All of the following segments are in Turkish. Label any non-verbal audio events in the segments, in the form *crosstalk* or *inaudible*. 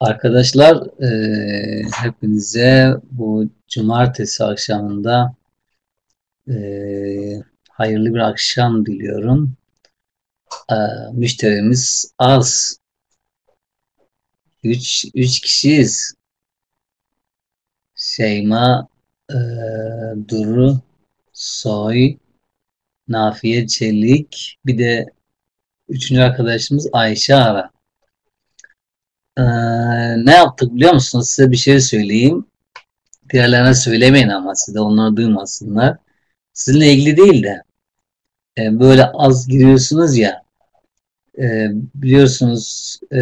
Arkadaşlar e, hepinize bu cumartesi akşamında e, hayırlı bir akşam diliyorum. E, müşterimiz az. Üç, üç kişiyiz. Şeyma, e, Duru, Soy, Nafiye Çelik, bir de üçüncü arkadaşımız Ayşe Ara. Ee, ne yaptık biliyor musunuz? Size bir şey söyleyeyim. Diğerlerine söylemeyin ama size onları duymasınlar. Sizinle ilgili değil de e, böyle az giriyorsunuz ya e, biliyorsunuz e,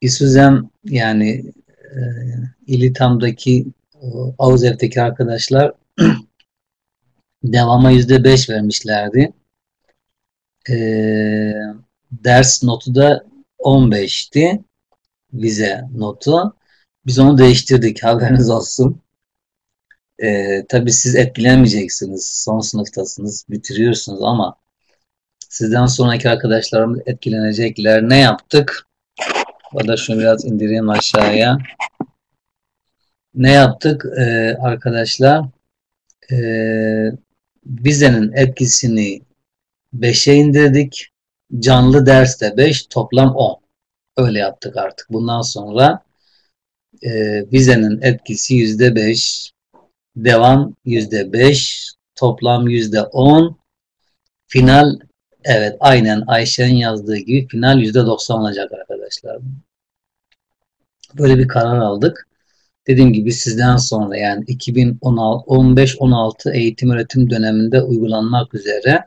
İSÜZEM yani e, İlitam'daki Avuzev'deki arkadaşlar devama yüzde beş vermişlerdi. E, ders notu da 15'ti vize notu. Biz onu değiştirdik *laughs* haberiniz olsun. Ee, tabii siz etkilenmeyeceksiniz. Son sınıftasınız, bitiriyorsunuz ama sizden sonraki arkadaşlarımız etkilenecekler. Ne yaptık? O şunu biraz indireyim aşağıya. Ne yaptık ee, arkadaşlar? Ee, vizenin etkisini 5'e indirdik. Canlı derste 5, toplam 10. Öyle yaptık artık. Bundan sonra e, vizenin etkisi %5, devam %5, toplam %10, final evet aynen Ayşe'nin yazdığı gibi final %90 olacak arkadaşlar. Böyle bir karar aldık. Dediğim gibi sizden sonra yani 2015-16 eğitim öğretim döneminde uygulanmak üzere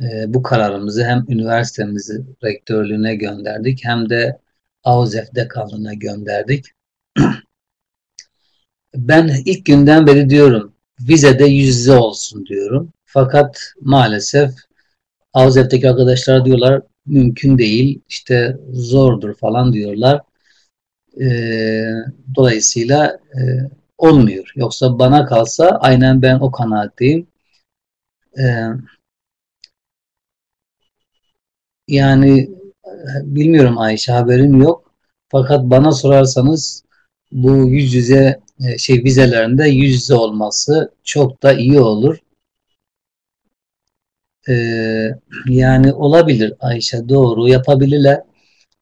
e, bu kararımızı hem üniversitemizi rektörlüğüne gönderdik hem de AUZEF dekanlığına gönderdik. *clears throat* ben ilk günden beri diyorum vizede yüz yüze olsun diyorum. Fakat maalesef AUZEF'teki arkadaşlar diyorlar mümkün değil işte zordur falan diyorlar. E, dolayısıyla e, olmuyor. Yoksa bana kalsa aynen ben o kanaatteyim. E, Yani bilmiyorum Ayşe haberim yok. Fakat bana sorarsanız bu yüz yüze e, şey vizelerinde yüz yüze olması çok da iyi olur. Ee, yani olabilir Ayşe doğru yapabilirler.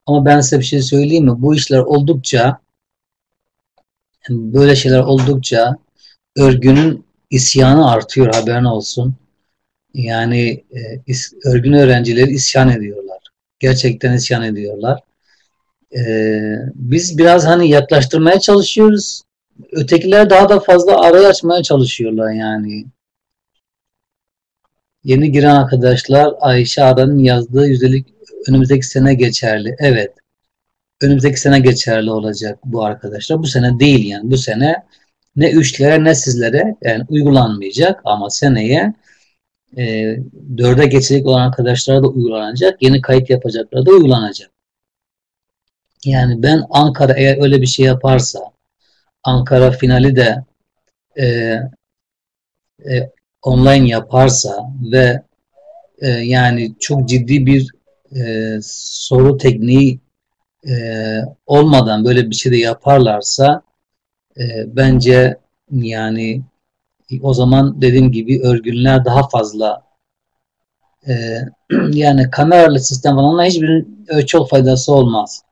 Ama ben size bir şey söyleyeyim mi? Bu işler oldukça böyle şeyler oldukça örgünün isyanı artıyor haberin olsun. Yani e, örgün öğrencileri isyan ediyorlar. Gerçekten isyan ediyorlar. E, biz biraz hani yaklaştırmaya çalışıyoruz. Ötekiler daha da fazla arayı açmaya çalışıyorlar yani. Yeni giren arkadaşlar Ayşe Adan'ın yazdığı yüzdelik önümüzdeki sene geçerli. Evet. Önümüzdeki sene geçerli olacak bu arkadaşlar. Bu sene değil yani. Bu sene ne üçlere ne sizlere yani uygulanmayacak ama seneye e, dörde geçecek olan arkadaşlara da uygulanacak. Yeni kayıt yapacaklara da uygulanacak. Yani ben Ankara eğer öyle bir şey yaparsa Ankara finali de e, e, online yaparsa ve e, yani çok ciddi bir e, soru tekniği e, olmadan böyle bir şey de yaparlarsa e, bence yani o zaman dediğim gibi örgünler daha fazla e, *clears throat* yani kameralı sistem falanla hiçbirinin çok faydası olmaz.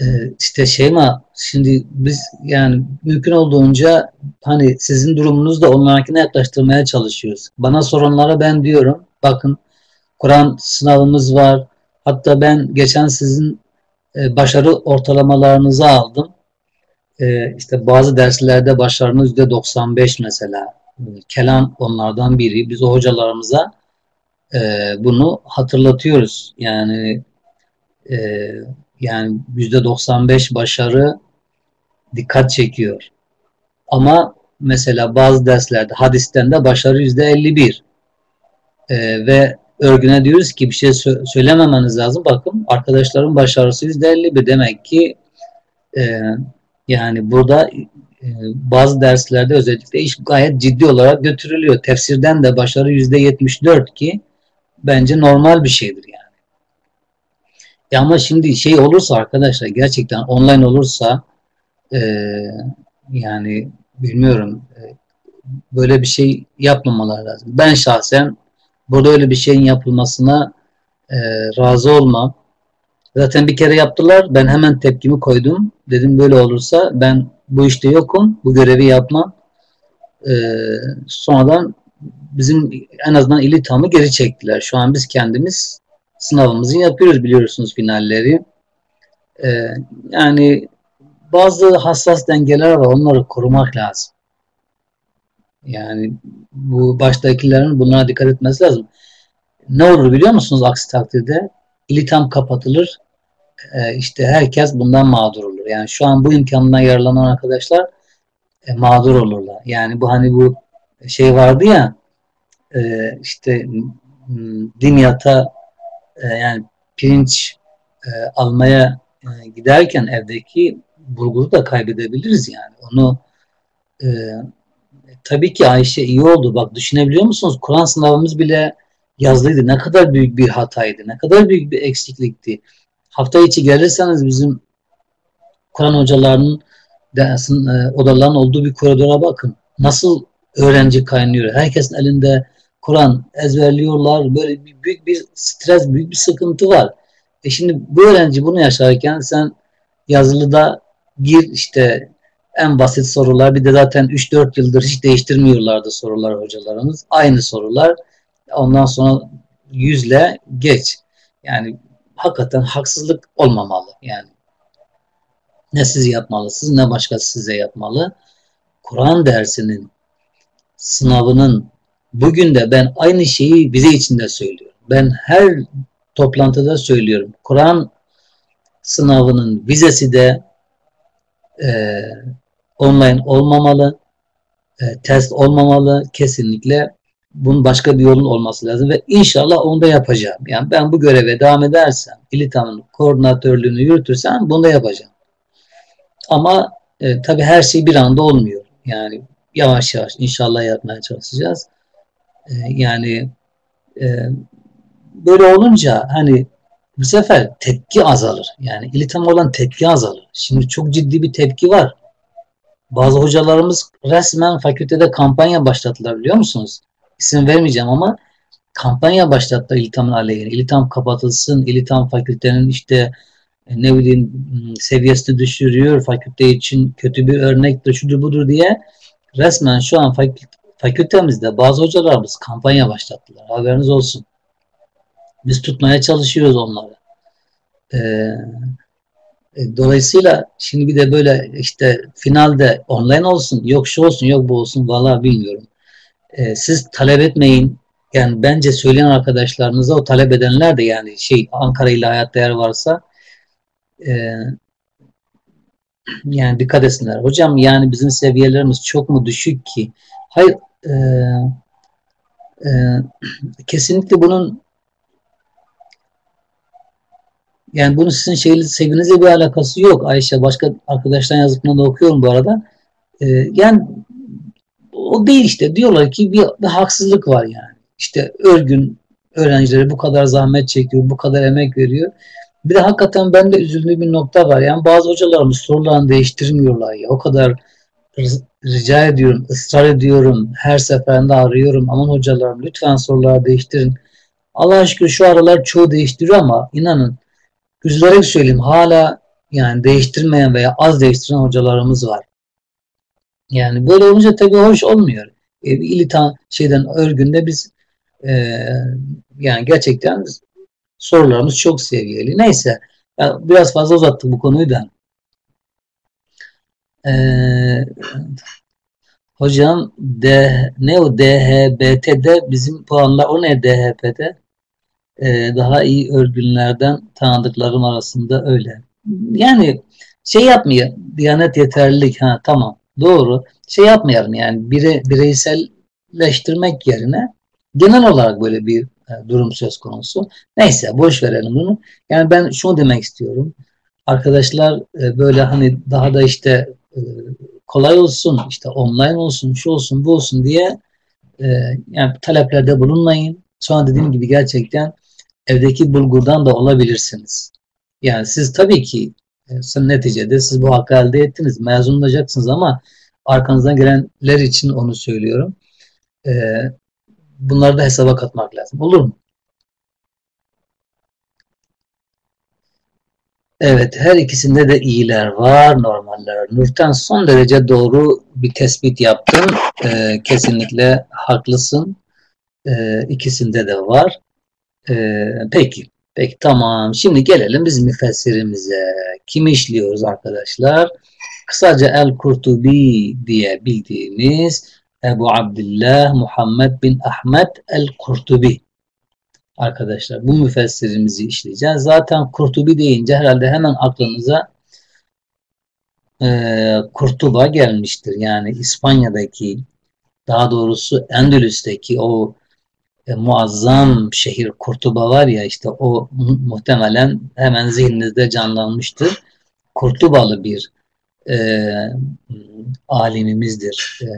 E, işte Şeyma şimdi biz yani mümkün olduğunca hani sizin durumunuzda onlarınkine yaklaştırmaya çalışıyoruz. Bana soranlara ben diyorum bakın Kur'an sınavımız var. Hatta ben geçen sizin e, başarı ortalamalarınızı aldım e, işte bazı derslerde başarının %95 mesela. Kelam onlardan biri. Biz o hocalarımıza e, bunu hatırlatıyoruz. Yani e, yani %95 başarı dikkat çekiyor. Ama mesela bazı derslerde hadisten de başarı %51 e, ve örgüne diyoruz ki bir şey sö söylememeniz lazım. Bakın arkadaşların başarısı %51 demek ki e, yani burada e, bazı derslerde özellikle iş gayet ciddi olarak götürülüyor. Tefsirden de başarı yüzde 74 ki bence normal bir şeydir yani. E ama şimdi şey olursa arkadaşlar gerçekten online olursa e, yani bilmiyorum e, böyle bir şey yapmamalar lazım. Ben şahsen burada öyle bir şeyin yapılmasına e, razı olmam. Zaten bir kere yaptılar. Ben hemen tepkimi koydum. Dedim böyle olursa ben bu işte yokum. Bu görevi yapmam. E, sonradan bizim en azından ilitamı geri çektiler. Şu an biz kendimiz sınavımızı yapıyoruz biliyorsunuz finalleri. E, yani bazı hassas dengeler var. Onları korumak lazım. Yani bu baştakilerin buna dikkat etmesi lazım. Ne olur biliyor musunuz aksi takdirde? İlitam kapatılır. E, işte herkes bundan mağdur olur. Yani şu an bu imkandan yararlanan arkadaşlar e, mağdur olurlar. Yani bu hani bu şey vardı ya e, işte dimyata e, yani pirinç e, almaya e, giderken evdeki bulguru da kaybedebiliriz yani. Onu e, tabii ki Ayşe iyi oldu. Bak düşünebiliyor musunuz? Kur'an sınavımız bile yazlıydı. Ne kadar büyük bir hataydı. Ne kadar büyük bir eksiklikti. Hafta içi gelirseniz bizim Kur'an hocalarının dersin, e, odaların olduğu bir koridora bakın. Nasıl öğrenci kaynıyor. Herkesin elinde Kur'an ezberliyorlar. Böyle bir, büyük bir stres, büyük bir sıkıntı var. E şimdi bu öğrenci bunu yaşarken sen yazılıda gir işte en basit sorular. Bir de zaten 3-4 yıldır hiç değiştirmiyorlardı sorular hocalarımız. Aynı sorular. Ondan sonra yüzle geç. Yani hakikaten haksızlık olmamalı. Yani ne siz yapmalısınız ne başkası size yapmalı. Kur'an dersinin sınavının bugün de ben aynı şeyi bize içinde söylüyorum. Ben her toplantıda söylüyorum. Kur'an sınavının vizesi de e, online olmamalı, e, test olmamalı, kesinlikle bunun başka bir yolun olması lazım ve inşallah onu da yapacağım. Yani ben bu göreve devam edersem, İLİTA'nın koordinatörlüğünü yürütürsem bunu da yapacağım. Ama e, tabii her şey bir anda olmuyor. Yani yavaş yavaş inşallah yapmaya çalışacağız. E, yani e, böyle olunca hani bu sefer tepki azalır. Yani İLİTAM olan tepki azalır. Şimdi çok ciddi bir tepki var. Bazı hocalarımız resmen fakültede kampanya başlattılar biliyor musunuz? İsim vermeyeceğim ama kampanya başlattılar İLİTAM'ın aleyhine. İLİTAM kapatılsın, İLİTAM fakültenin işte e, ne bileyim seviyesini düşürüyor, fakülte için kötü bir örnektir, şudur budur diye resmen şu an fakültemizde bazı hocalarımız kampanya başlattılar. Haberiniz olsun. Biz tutmaya çalışıyoruz onları. Ee, e, dolayısıyla şimdi bir de böyle işte finalde online olsun, yok şu olsun, yok bu olsun valla bilmiyorum. Ee, siz talep etmeyin. Yani bence söyleyen arkadaşlarınıza o talep edenler de yani şey Ankara ile hayat değer varsa e, yani dikkat etsinler. Hocam yani bizim seviyelerimiz çok mu düşük ki? Hayır e, e, kesinlikle bunun yani bunun sizin şeyli, sevinizle bir alakası yok Ayşe. Başka arkadaşlar yazdıklarını da okuyorum bu arada. Ee, yani o değil işte. Diyorlar ki bir, bir haksızlık var yani. İşte örgün öğrencileri bu kadar zahmet çekiyor, bu kadar emek veriyor. Bir de hakikaten ben de üzüldüğüm bir nokta var. Yani bazı hocalarımız sorularını değiştirmiyorlar ya. O kadar rica ediyorum, ısrar ediyorum. Her seferinde arıyorum. Aman hocalarım lütfen soruları değiştirin. Allah şükür şu aralar çoğu değiştiriyor ama inanın üzülerek söyleyeyim hala yani değiştirmeyen veya az değiştiren hocalarımız var. Yani böyle olunca tabii hoş olmuyor. E, ilita şeyden örgünde biz e, yani gerçekten sorularımız çok seviyeli. Neyse ya biraz fazla uzattık bu konuyu da. Ee, hocam D, ne o DHBT'de bizim puanlar o ne DHB'de? Ee, daha iyi örgünlerden tanıdıklarım arasında öyle. Yani şey yapmıyor. Diyanet yeterlilik ha tamam doğru. Şey yapmayalım yani bire, bireyselleştirmek yerine genel olarak böyle bir e, durum söz konusu. Neyse boş verelim bunu. Yani ben şunu demek istiyorum. Arkadaşlar e, böyle hani daha da işte kolay olsun, işte online olsun, şu olsun, bu olsun diye e, yani taleplerde bulunmayın. Sonra dediğim gibi gerçekten evdeki bulgurdan da olabilirsiniz. Yani siz tabii ki e, neticede siz bu hakkı elde ettiniz. Mezun olacaksınız ama arkanızdan gelenler için onu söylüyorum. E, bunları da hesaba katmak lazım. Olur mu? Evet, her ikisinde de iyiler var, normaller. Nurten son derece doğru bir tespit yaptın. Ee, kesinlikle haklısın. Ee, ikisinde de var. Ee, peki, peki tamam. Şimdi gelelim biz müfessirimize. Kimi işliyoruz arkadaşlar? Kısaca El-Kurtubi diye bildiğimiz Ebu Abdullah Muhammed bin Ahmet El-Kurtubi arkadaşlar. Bu müfessirimizi işleyeceğiz. Zaten Kurtubi deyince herhalde hemen aklınıza e, Kurtuba gelmiştir. Yani İspanya'daki daha doğrusu Endülüs'teki o e, muazzam şehir Kurtuba var ya işte o muhtemelen hemen zihninizde canlanmıştır. Kurtubalı bir e, alimimizdir. E,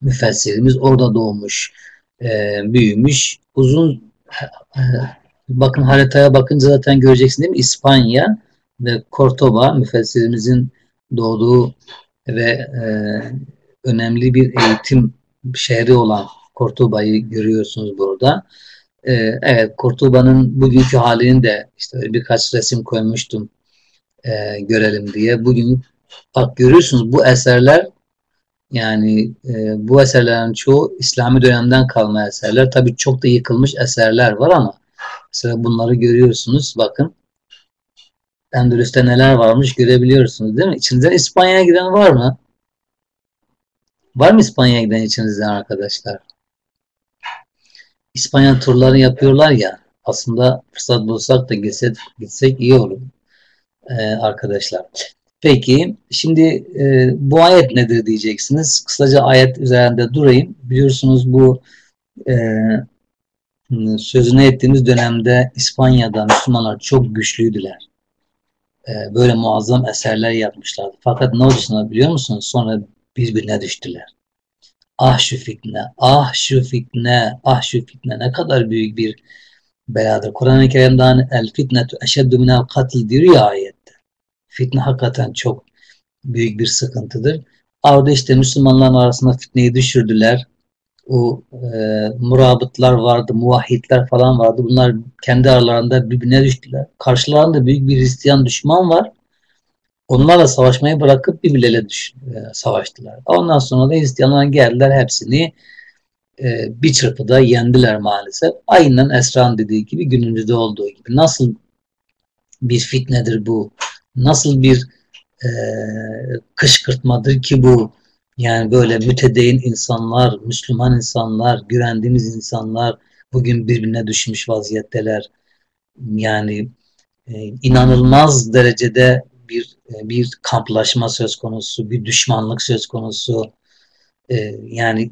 müfessirimiz orada doğmuş, e, büyümüş uzun bakın haritaya bakınca zaten göreceksin değil mi? İspanya ve Cordoba müfessirimizin doğduğu ve e, önemli bir eğitim şehri olan Cortoba'yı görüyorsunuz burada. E, evet Cortoba'nın bugünkü halini de işte birkaç resim koymuştum e, görelim diye. Bugün bak görüyorsunuz bu eserler yani e, bu eserlerin çoğu İslami dönemden kalma eserler. Tabii çok da yıkılmış eserler var ama mesela bunları görüyorsunuz. Bakın Endülüs'te neler varmış görebiliyorsunuz değil mi? İçinizden İspanya'ya giden var mı? Var mı İspanya'ya giden içinizden arkadaşlar? İspanya turları yapıyorlar ya aslında fırsat bulsak da gitsek, gitsek iyi olur ee, arkadaşlar. Peki şimdi e, bu ayet nedir diyeceksiniz. Kısaca ayet üzerinde durayım. Biliyorsunuz bu e, sözünü ettiğimiz dönemde İspanya'da Müslümanlar çok güçlüydüler. E, böyle muazzam eserler yapmışlardı. Fakat ne oldu biliyor musunuz? Sonra birbirine düştüler. Ah şu fitne, ah şu fitne, ah şu fitne ne kadar büyük bir beladır. Kur'an-ı Kerim'den el fitnetu eşeddu minel katil diyor ya ayet. Fitne hakikaten çok büyük bir sıkıntıdır. Orada işte Müslümanların arasında fitneyi düşürdüler. O e, murabıtlar vardı, muvahhidler falan vardı. Bunlar kendi aralarında birbirine düştüler. Karşılarında büyük bir Hristiyan düşman var. Onlarla savaşmayı bırakıp birbirleriyle düş, e, savaştılar. Ondan sonra da Hristiyanlar geldiler hepsini e, bir çırpıda yendiler maalesef. Aynen Esra'nın dediği gibi günümüzde olduğu gibi. Nasıl bir fitnedir bu? Nasıl bir e, kışkırtmadır ki bu yani böyle mütedeyin insanlar, Müslüman insanlar, güvendiğimiz insanlar bugün birbirine düşmüş vaziyetteler. Yani e, inanılmaz derecede bir e, bir kamplaşma söz konusu, bir düşmanlık söz konusu. E, yani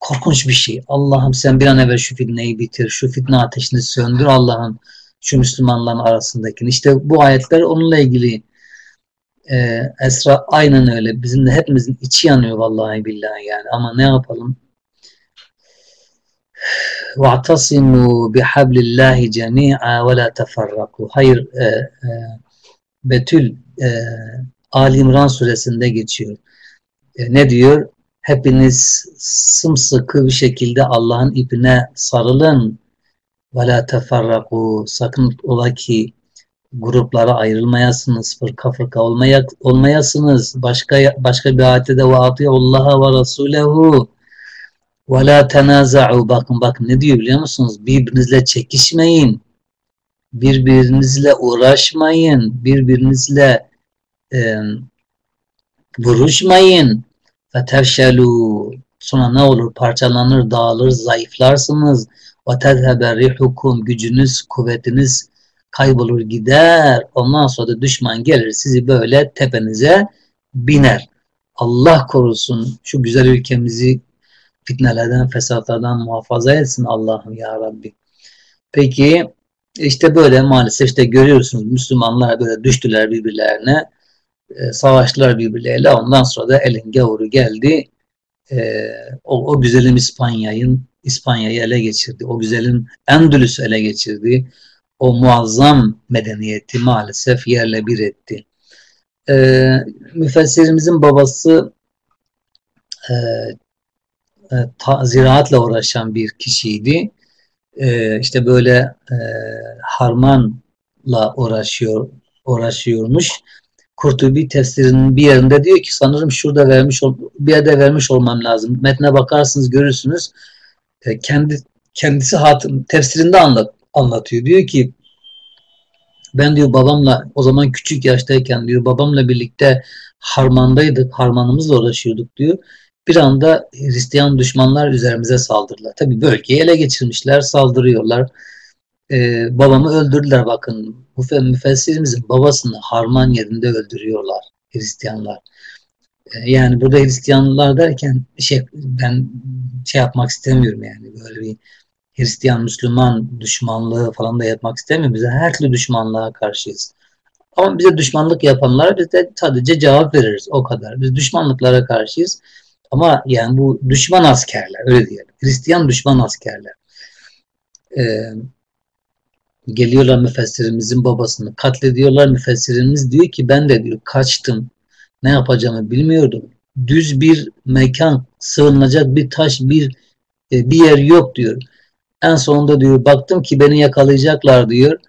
korkunç bir şey. Allah'ım sen bir an evvel şu fitneyi bitir, şu fitne ateşini söndür Allah'ım şu Müslümanların arasındakini. İşte bu ayetler onunla ilgili e, Esra aynen öyle. Bizim de hepimizin içi yanıyor vallahi billahi yani. Ama ne yapalım? وَاَعْتَصِمُوا بِحَبْلِ اللّٰهِ جَمِيعًا وَلَا تَفَرَّقُوا Hayır, e, e, Betül e, Ali İmran suresinde geçiyor. E, ne diyor? Hepiniz sımsıkı bir şekilde Allah'ın ipine sarılın ve la sakın ola ki gruplara ayrılmayasınız, fırka fırka olmaya, olmayasınız. Başka başka bir ayette de ve Allah'a ve rasulehu ve la bakın bakın ne diyor biliyor musunuz? Birbirinizle çekişmeyin. Birbirinizle uğraşmayın. Birbirinizle e, vuruşmayın. Fetevşelu sonra ne olur? Parçalanır, dağılır, zayıflarsınız. وَتَذْهَبَ رِحُكُمْ Gücünüz, kuvvetiniz kaybolur gider. Ondan sonra da düşman gelir sizi böyle tepenize biner. Allah korusun şu güzel ülkemizi fitnelerden, fesatlardan muhafaza etsin Allah'ım ya Rabbi. Peki işte böyle maalesef işte görüyorsunuz Müslümanlar böyle düştüler birbirlerine. e, savaştılar birbirleriyle. Ondan sonra da elin gavuru geldi. E, o, o güzelim İspanya'yı İspanya'yı ele geçirdi. O güzelim Endülüs ele geçirdi. O muazzam medeniyeti maalesef yerle bir etti. E, müfessirimizin babası e, e, ta, ziraatla uğraşan bir kişiydi. E, işte böyle e, harmanla uğraşıyor uğraşıyormuş. Kurtubi tefsirinin bir yerinde diyor ki sanırım şurada vermiş bir yerde vermiş olmam lazım. Metne bakarsınız görürsünüz. E, kendi kendisi hatım tefsirinde anlat, anlatıyor. Diyor ki ben diyor babamla o zaman küçük yaştayken diyor babamla birlikte harmandaydık. Harmanımızla uğraşıyorduk diyor. Bir anda Hristiyan düşmanlar üzerimize saldırdılar. Tabi bölgeyi ele geçirmişler, saldırıyorlar. Ee, babamı öldürdüler bakın. Müfessirimizin babasını harman yerinde öldürüyorlar Hristiyanlar. Yani burada Hristiyanlar derken şey ben şey yapmak istemiyorum yani böyle bir Hristiyan Müslüman düşmanlığı falan da yapmak istemiyorum. Bize her türlü düşmanlığa karşıyız. Ama bize düşmanlık yapanlara biz de sadece cevap veririz o kadar. Biz düşmanlıklara karşıyız. Ama yani bu düşman askerler öyle diyelim. Hristiyan düşman askerler. Ee, geliyorlar müfessirimizin babasını katlediyorlar. Müfessirimiz diyor ki ben de diyor kaçtım. Ne yapacağımı bilmiyordum. Düz bir mekan, sığınacak bir taş, bir e, bir yer yok diyor. En sonunda diyor baktım ki beni yakalayacaklar diyor.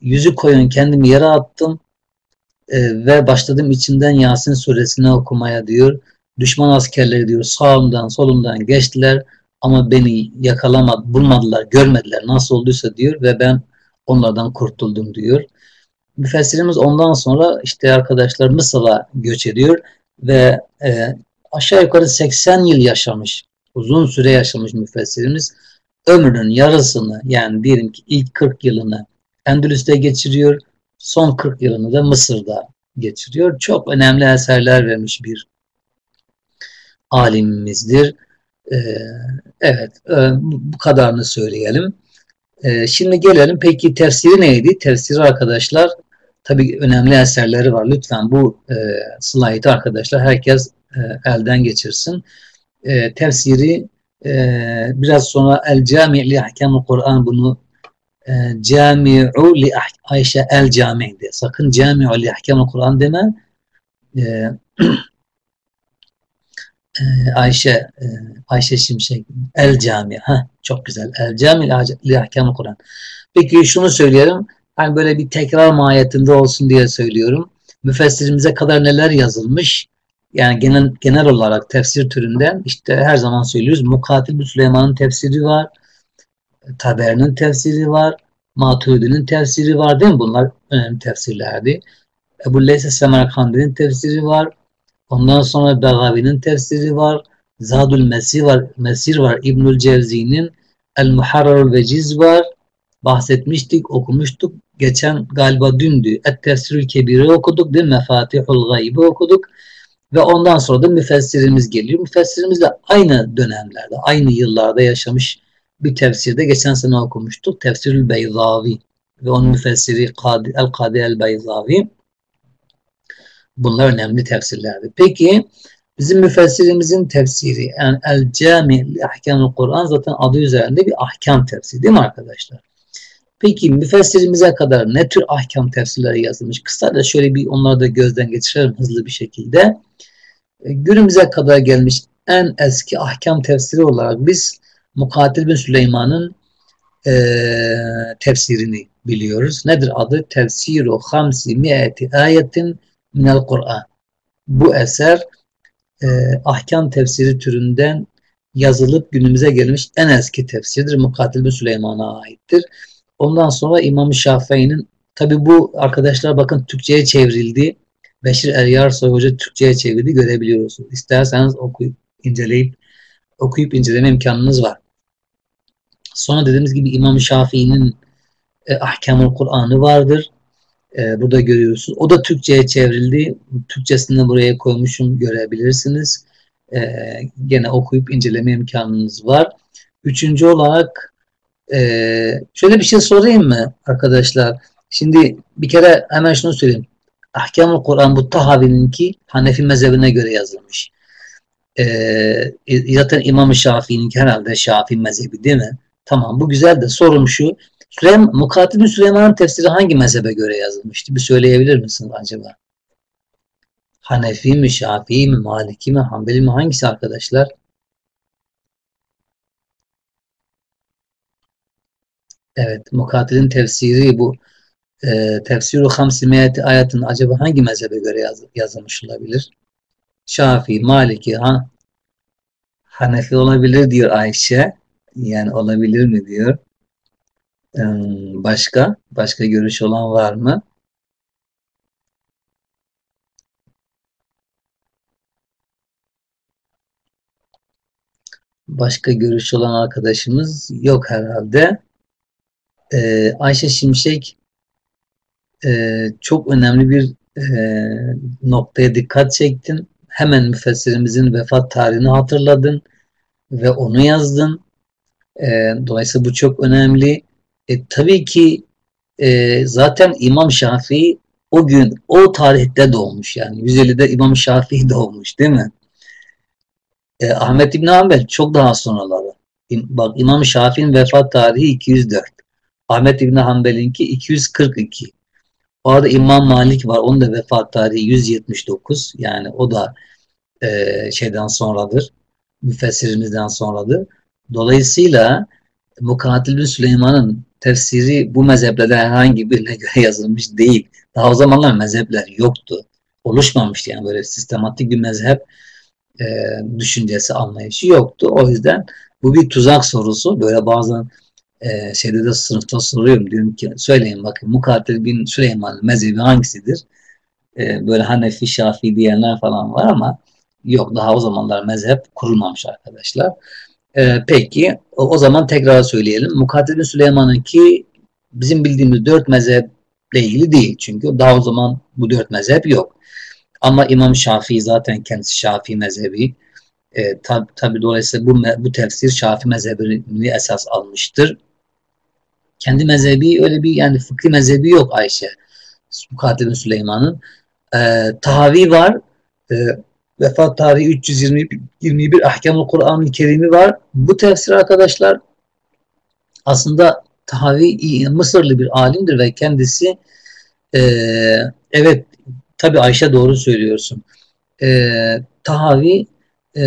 Yüzü koyun kendimi yere attım e, ve başladım içinden Yasin suresini okumaya diyor. Düşman askerleri diyor sağımdan solumdan geçtiler ama beni yakalamadı, bulmadılar, görmediler nasıl olduysa diyor ve ben onlardan kurtuldum diyor. Müfessirimiz ondan sonra işte arkadaşlar Mısır'a göç ediyor ve e, aşağı yukarı 80 yıl yaşamış, uzun süre yaşamış müfessirimiz ömrünün yarısını yani diyelim ki ilk 40 yılını Endülüs'te geçiriyor, son 40 yılını da Mısır'da geçiriyor. Çok önemli eserler vermiş bir alimimizdir. Ee, evet, e, bu kadarını söyleyelim. Ee, şimdi gelelim peki tefsiri neydi? Tefsiri arkadaşlar tabi önemli eserleri var. Lütfen bu e, slaytı arkadaşlar herkes e, elden geçirsin. E, tefsiri e, biraz sonra El Cami li Ahkamul Kur'an bunu e, Cami'u li Ayşe El Cami de. Sakın Cami'u li Ahkamul Kur'an deme. E, e, Ayşe e, Ayşe Şimşek El Cami ha çok güzel El Cami li Ahkamul Kur'an. Peki şunu söyleyelim. Hani böyle bir tekrar mahiyetinde olsun diye söylüyorum. Müfessirimize kadar neler yazılmış? Yani genel genel olarak tefsir türünden işte her zaman söylüyoruz. Mukatil Süleyman'ın tefsiri var. Taber'in tefsiri var. Maturidi'nin tefsiri var değil mi? Bunlar önemli tefsirlerdi. Ebu Leyse Semerkandi'nin tefsiri var. Ondan sonra Begavi'nin tefsiri var. Zadül Mesir var, Mesir var. İbnül Cevzi'nin El Muharrarul Veciz var. Bahsetmiştik, okumuştuk. Geçen galiba dündü. Et Tefsirül Kebir'i okuduk değil mi? Mefatihul Gaybi okuduk. Ve ondan sonra da müfessirimiz geliyor. Müfessirimiz de aynı dönemlerde, aynı yıllarda yaşamış bir tefsirde geçen sene okumuştuk. Tefsirül Beyzavi ve onun müfessiri El-Kadi El-Beyzavi. Bunlar önemli tefsirlerdi. Peki bizim müfessirimizin tefsiri yani El Cami Ahkamul Kur'an zaten adı üzerinde bir ahkam tefsiri değil mi arkadaşlar? Peki müfessirimize kadar ne tür ahkam tefsirleri yazılmış? Kısaca şöyle bir onları da gözden geçirelim hızlı bir şekilde. E, günümüze kadar gelmiş en eski ahkam tefsiri olarak biz Mukatil bin Süleyman'ın e, tefsirini biliyoruz. Nedir adı? Tefsiru hamsi mi'eti ayetin minel Kur'an. Bu eser e, ahkam tefsiri türünden yazılıp günümüze gelmiş en eski tefsirdir. Mukatil bin Süleyman'a aittir. Ondan sonra İmam Şafii'nin tabi bu arkadaşlar bakın Türkçe'ye çevrildi. Beşir Eryarsoy Hoca Türkçe'ye çevirdi görebiliyorsunuz. İsterseniz okuyup inceleyip okuyup inceleme imkanınız var. Sonra dediğimiz gibi İmam Şafii'nin e, Ahkamul Kur'an'ı vardır. E, burada görüyorsunuz. O da Türkçe'ye çevrildi. Türkçesini buraya koymuşum görebilirsiniz. E, gene okuyup inceleme imkanınız var. Üçüncü olarak e, şöyle bir şey sorayım mı arkadaşlar? Şimdi bir kere hemen şunu söyleyeyim. Ahkamul Kur'an bu Tahavi'ninki Hanefi mezhebine göre yazılmış. Ee, zaten İmam-ı Şafii'ninki herhalde Şafii mezhebi değil mi? Tamam bu güzel de sorum şu. Süleyman, Mukatil Süleyman'ın tefsiri hangi mezhebe göre yazılmıştı? Bir söyleyebilir misin acaba? Hanefi mi, Şafii mi, Maliki mi, Hanbeli mi? Hangisi arkadaşlar? Evet, Mukatil'in tefsiri bu e, tefsir-i hamsimiyeti ayetinin acaba hangi mezhebe göre yaz, yazılmış olabilir? Şafii, Maliki, ha, Hanefi olabilir diyor Ayşe. Yani olabilir mi diyor. Ee, başka? Başka görüş olan var mı? Başka görüş olan arkadaşımız yok herhalde. Ee, Ayşe Şimşek e, çok önemli bir e, noktaya dikkat çektin. Hemen müfessirimizin vefat tarihini hatırladın ve onu yazdın. E, dolayısıyla bu çok önemli. E, tabii ki e, zaten İmam Şafii o gün o tarihte doğmuş yani 150'de İmam Şafii *laughs* doğmuş değil mi? E, Ahmet İbn Hanbel çok daha sonraları. Bak İmam Şafii'nin vefat tarihi 204. Ahmet İbn Hanbel'inki 242. O arada İmam Malik var. Onun da vefat tarihi 179. Yani o da e, şeyden sonradır. Müfessirimizden sonradır. Dolayısıyla Mukatil Süleyman'ın tefsiri bu mezheplerden herhangi birine *laughs* göre yazılmış değil. Daha o zamanlar mezhepler yoktu. Oluşmamıştı yani böyle sistematik bir mezhep e, düşüncesi, anlayışı yoktu. O yüzden bu bir tuzak sorusu. Böyle bazen e, şeyde de sınıfta soruyorum. Diyorum ki söyleyin bakın Mukatil bin Süleyman mezhebi hangisidir? E, böyle Hanefi, Şafii diyenler falan var ama yok daha o zamanlar mezhep kurulmamış arkadaşlar. E, peki o, o zaman tekrar söyleyelim. Mukatil bin Süleyman'ınki bizim bildiğimiz dört mezheple ilgili değil. Çünkü daha o zaman bu dört mezhep yok. Ama İmam Şafii zaten kendisi Şafii mezhebi. E, tabi, tabi dolayısıyla bu, bu tefsir Şafii mezhebini esas almıştır. Kendi mezhebi öyle bir yani fıkhi mezhebi yok Ayşe. Mukatil Süleyman'ın. E, tahavi var. E, vefat tarihi 321 Ahkamul Kur'an-ı Kerim'i var. Bu tefsir arkadaşlar aslında Tahavi Mısırlı bir alimdir ve kendisi e, evet tabi Ayşe doğru söylüyorsun. E, Tahavi e,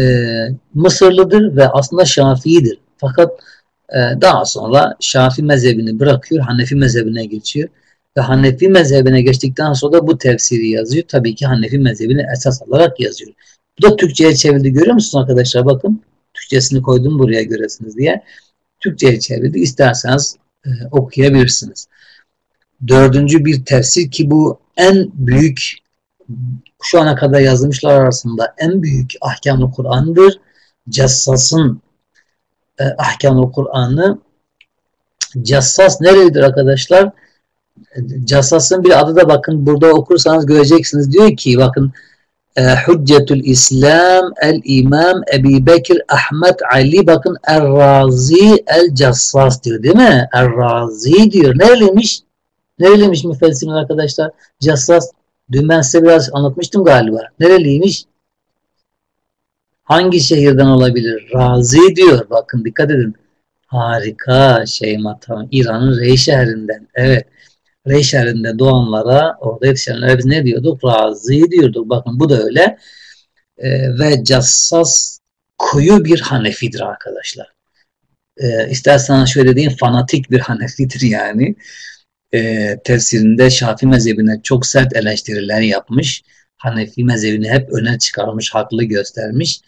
Mısırlıdır ve aslında Şafii'dir. Fakat daha sonra Şafi mezhebini bırakıyor, Hanefi mezhebine geçiyor. Ve Hanefi mezhebine geçtikten sonra bu tefsiri yazıyor. Tabii ki Hanefi mezhebini esas alarak yazıyor. Bu da Türkçe'ye çevrildi. Görüyor musunuz arkadaşlar? Bakın Türkçesini koydum buraya göresiniz diye. Türkçe'ye çevrildi. İsterseniz e, okuyabilirsiniz. Dördüncü bir tefsir ki bu en büyük şu ana kadar yazılmışlar arasında en büyük ahkamlı Kur'an'dır. Cassas'ın e, ahkamlı Kur'an'ı Cassas nerededir arkadaşlar? Cassas'ın bir adı da bakın burada okursanız göreceksiniz. Diyor ki bakın e, Hüccetül İslam El İmam Ebi Bekir Ahmet Ali bakın Er-Razi El Cassas diyor değil mi? Er-Razi diyor. Nereliymiş? Nereliymiş müfessirin arkadaşlar? Cassas. Dün ben size biraz anlatmıştım galiba. Nereliymiş? Hangi şehirden olabilir? Razi diyor. Bakın dikkat edin. Harika Şeyma tamam. İran'ın Rey şehrinden. Evet. Rey şehrinde doğanlara, orada yetişenlere biz ne diyorduk? Razi diyorduk. Bakın bu da öyle. Ee, ve cassas koyu bir Hanefidir arkadaşlar. Ee, istersen şöyle diyeyim fanatik bir Hanefidir yani. Ee, tefsirinde Şafii mezhebine çok sert eleştiriler yapmış. Hanefi mezhebini hep öne çıkarmış, haklı göstermiş.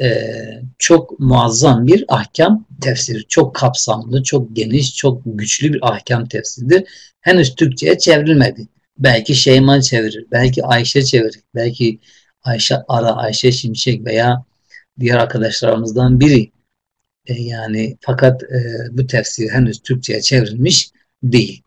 Ee, çok muazzam bir ahkam tefsiri. Çok kapsamlı, çok geniş, çok güçlü bir ahkam tefsiridir. Henüz Türkçe'ye çevrilmedi. Belki Şeyman çevirir, belki Ayşe çevirir, belki Ayşe Ara, Ayşe Şimşek veya diğer arkadaşlarımızdan biri. E, yani fakat e, bu tefsir henüz Türkçe'ye çevrilmiş değil.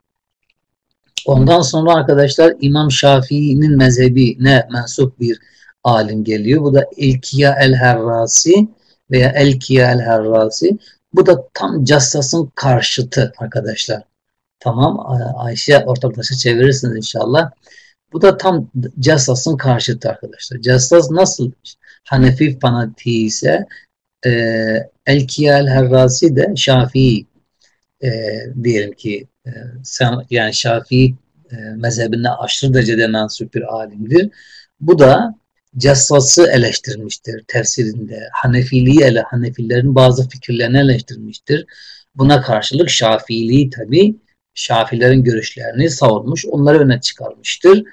Ondan sonra arkadaşlar İmam Şafii'nin mezhebine mensup bir alim geliyor. Bu da İlkiya el-Herrasi veya Elkiya el-Herrasi. Bu da tam Cassas'ın karşıtı arkadaşlar. Tamam Ayşe ortaklaşa çevirirsiniz inşallah. Bu da tam Cassas'ın karşıtı arkadaşlar. Cassas nasıl Hanefi fanatiği ise e, El-Kiyal Herrasi de Şafii e, diyelim ki e, sen, yani Şafii e, mezhebine aşırı derecede mensup bir alimdir. Bu da Cassas'ı eleştirmiştir tefsirinde. Hanefiliği ele, Hanefilerin bazı fikirlerini eleştirmiştir. Buna karşılık Şafiliği tabi Şafilerin görüşlerini savunmuş, onları öne çıkarmıştır.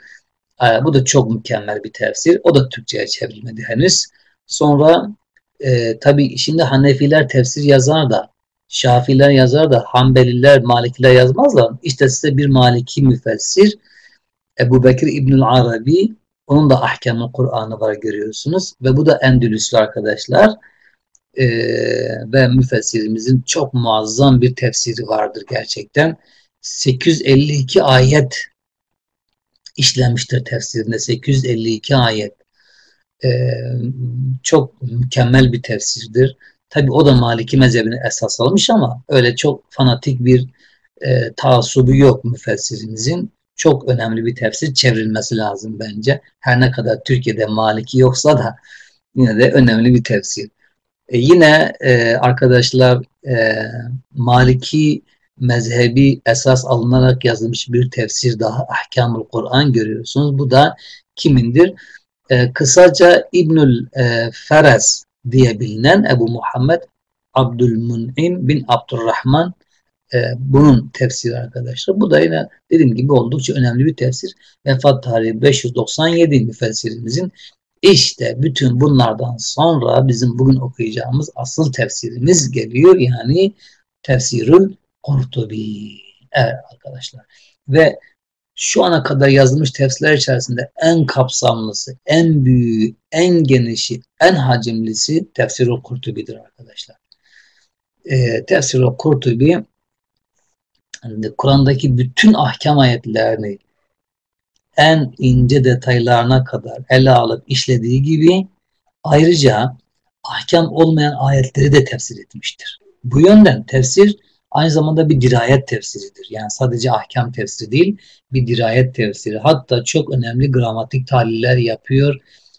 E, bu da çok mükemmel bir tefsir. O da Türkçe'ye çevrilmedi henüz. Sonra e, tabi şimdi Hanefiler tefsir yazar da Şafiler yazar da Hanbeliler, Malikiler yazmazlar. İşte size bir Maliki müfessir Ebu Bekir İbnül Arabi onun da ahkamı Kur'an'ı var görüyorsunuz. Ve bu da Endülüslü arkadaşlar. Ee, ve müfessirimizin çok muazzam bir tefsiri vardır gerçekten. 852 ayet işlenmiştir tefsirinde. 852 ayet. Ee, çok mükemmel bir tefsirdir. Tabi o da Maliki mezhebini esas almış ama öyle çok fanatik bir e, taassubu yok müfessirimizin. Çok önemli bir tefsir çevrilmesi lazım bence. Her ne kadar Türkiye'de Maliki yoksa da yine de önemli bir tefsir. E, yine e, arkadaşlar e, Maliki mezhebi esas alınarak yazılmış bir tefsir daha Ahkamul Kur'an görüyorsunuz. Bu da kimindir? E, kısaca İbnül e, Ferez diye bilinen Ebu Muhammed Abdülmun'im bin Abdurrahman e, bunun tefsiri arkadaşlar. Bu da yine dediğim gibi oldukça önemli bir tefsir. Vefat tarihi 597 müfessirimizin işte bütün bunlardan sonra bizim bugün okuyacağımız asıl tefsirimiz geliyor. Yani tefsirül Kurtubi. Evet arkadaşlar. Ve şu ana kadar yazılmış tefsirler içerisinde en kapsamlısı, en büyüğü, en genişi, en hacimlisi Tefsir-ül Kurtubi'dir arkadaşlar. E, Tefsir-ül Kurtubi yani Kur'an'daki bütün ahkam ayetlerini en ince detaylarına kadar ele alıp işlediği gibi ayrıca ahkam olmayan ayetleri de tefsir etmiştir. Bu yönden tefsir aynı zamanda bir dirayet tefsiridir. Yani sadece ahkam tefsiri değil, bir dirayet tefsiri. Hatta çok önemli gramatik tahliller yapıyor.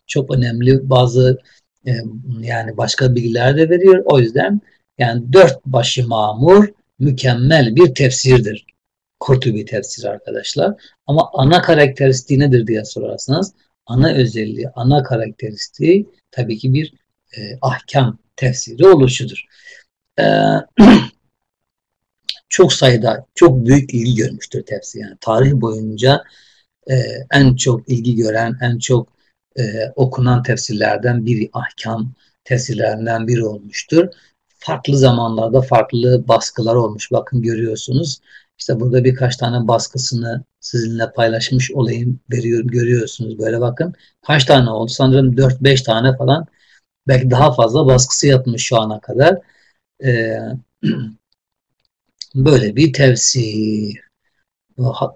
Çok önemli bazı e, yani başka bilgiler de veriyor. O yüzden yani dört başı mamur mükemmel bir tefsirdir. Kurtubi tefsiri arkadaşlar. Ama ana karakteristiği nedir diye sorarsanız ana özelliği, ana karakteristiği tabii ki bir e, ahkam tefsiri oluşudur. E, *clears throat* çok sayıda, çok büyük ilgi görmüştür tefsir. Yani tarih boyunca e, en çok ilgi gören, en çok e, okunan tefsirlerden biri, ahkam tefsirlerinden biri olmuştur. Farklı zamanlarda farklı baskılar olmuş. Bakın görüyorsunuz. İşte burada birkaç tane baskısını sizinle paylaşmış olayım veriyorum görüyorsunuz böyle bakın. Kaç tane oldu? Sanırım 4-5 tane falan belki daha fazla baskısı yapmış şu ana kadar. Ee, *clears throat* Böyle bir tefsir.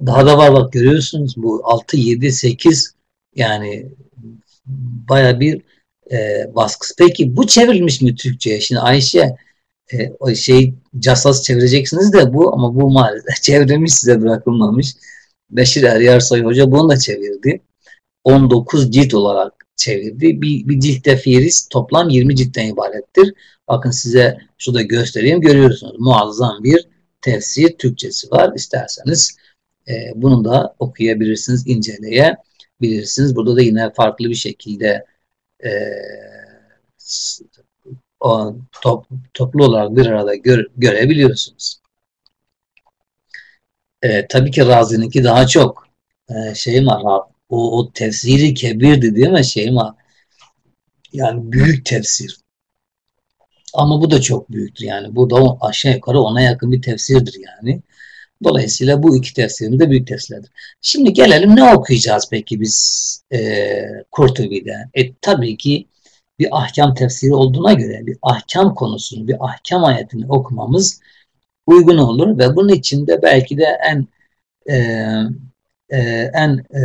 Daha da var bak görüyorsunuz bu 6, 7, 8 yani baya bir e, baskısı. Peki bu çevrilmiş mi Türkçe'ye? Şimdi Ayşe e, o şey Casas çevireceksiniz de bu ama bu maalesef *laughs* çevrilmiş size bırakılmamış. Beşir Eryarsoy Hoca bunu da çevirdi. 19 cilt olarak çevirdi. Bir, bir ciltte firis toplam 20 ciltten ibarettir. Bakın size şurada göstereyim. Görüyorsunuz muazzam bir tefsir Türkçesi var. İsterseniz e, bunu da okuyabilirsiniz, inceleyebilirsiniz. Burada da yine farklı bir şekilde e, o top, toplu olarak bir arada gör, görebiliyorsunuz. E, tabii ki Razi'ninki daha çok e, şey var. O, o tefsiri kebirdi değil mi şey var? Yani büyük tefsir. Ama bu da çok büyüktür yani. Bu da aşağı yukarı ona yakın bir tefsirdir yani. Dolayısıyla bu iki tefsirim de büyük tefsirlerdir. Şimdi gelelim ne okuyacağız peki biz e, Kurtubi'de? E, tabii ki bir ahkam tefsiri olduğuna göre bir ahkam konusunu, bir ahkam ayetini okumamız uygun olur ve bunun içinde belki de en e, e, en e,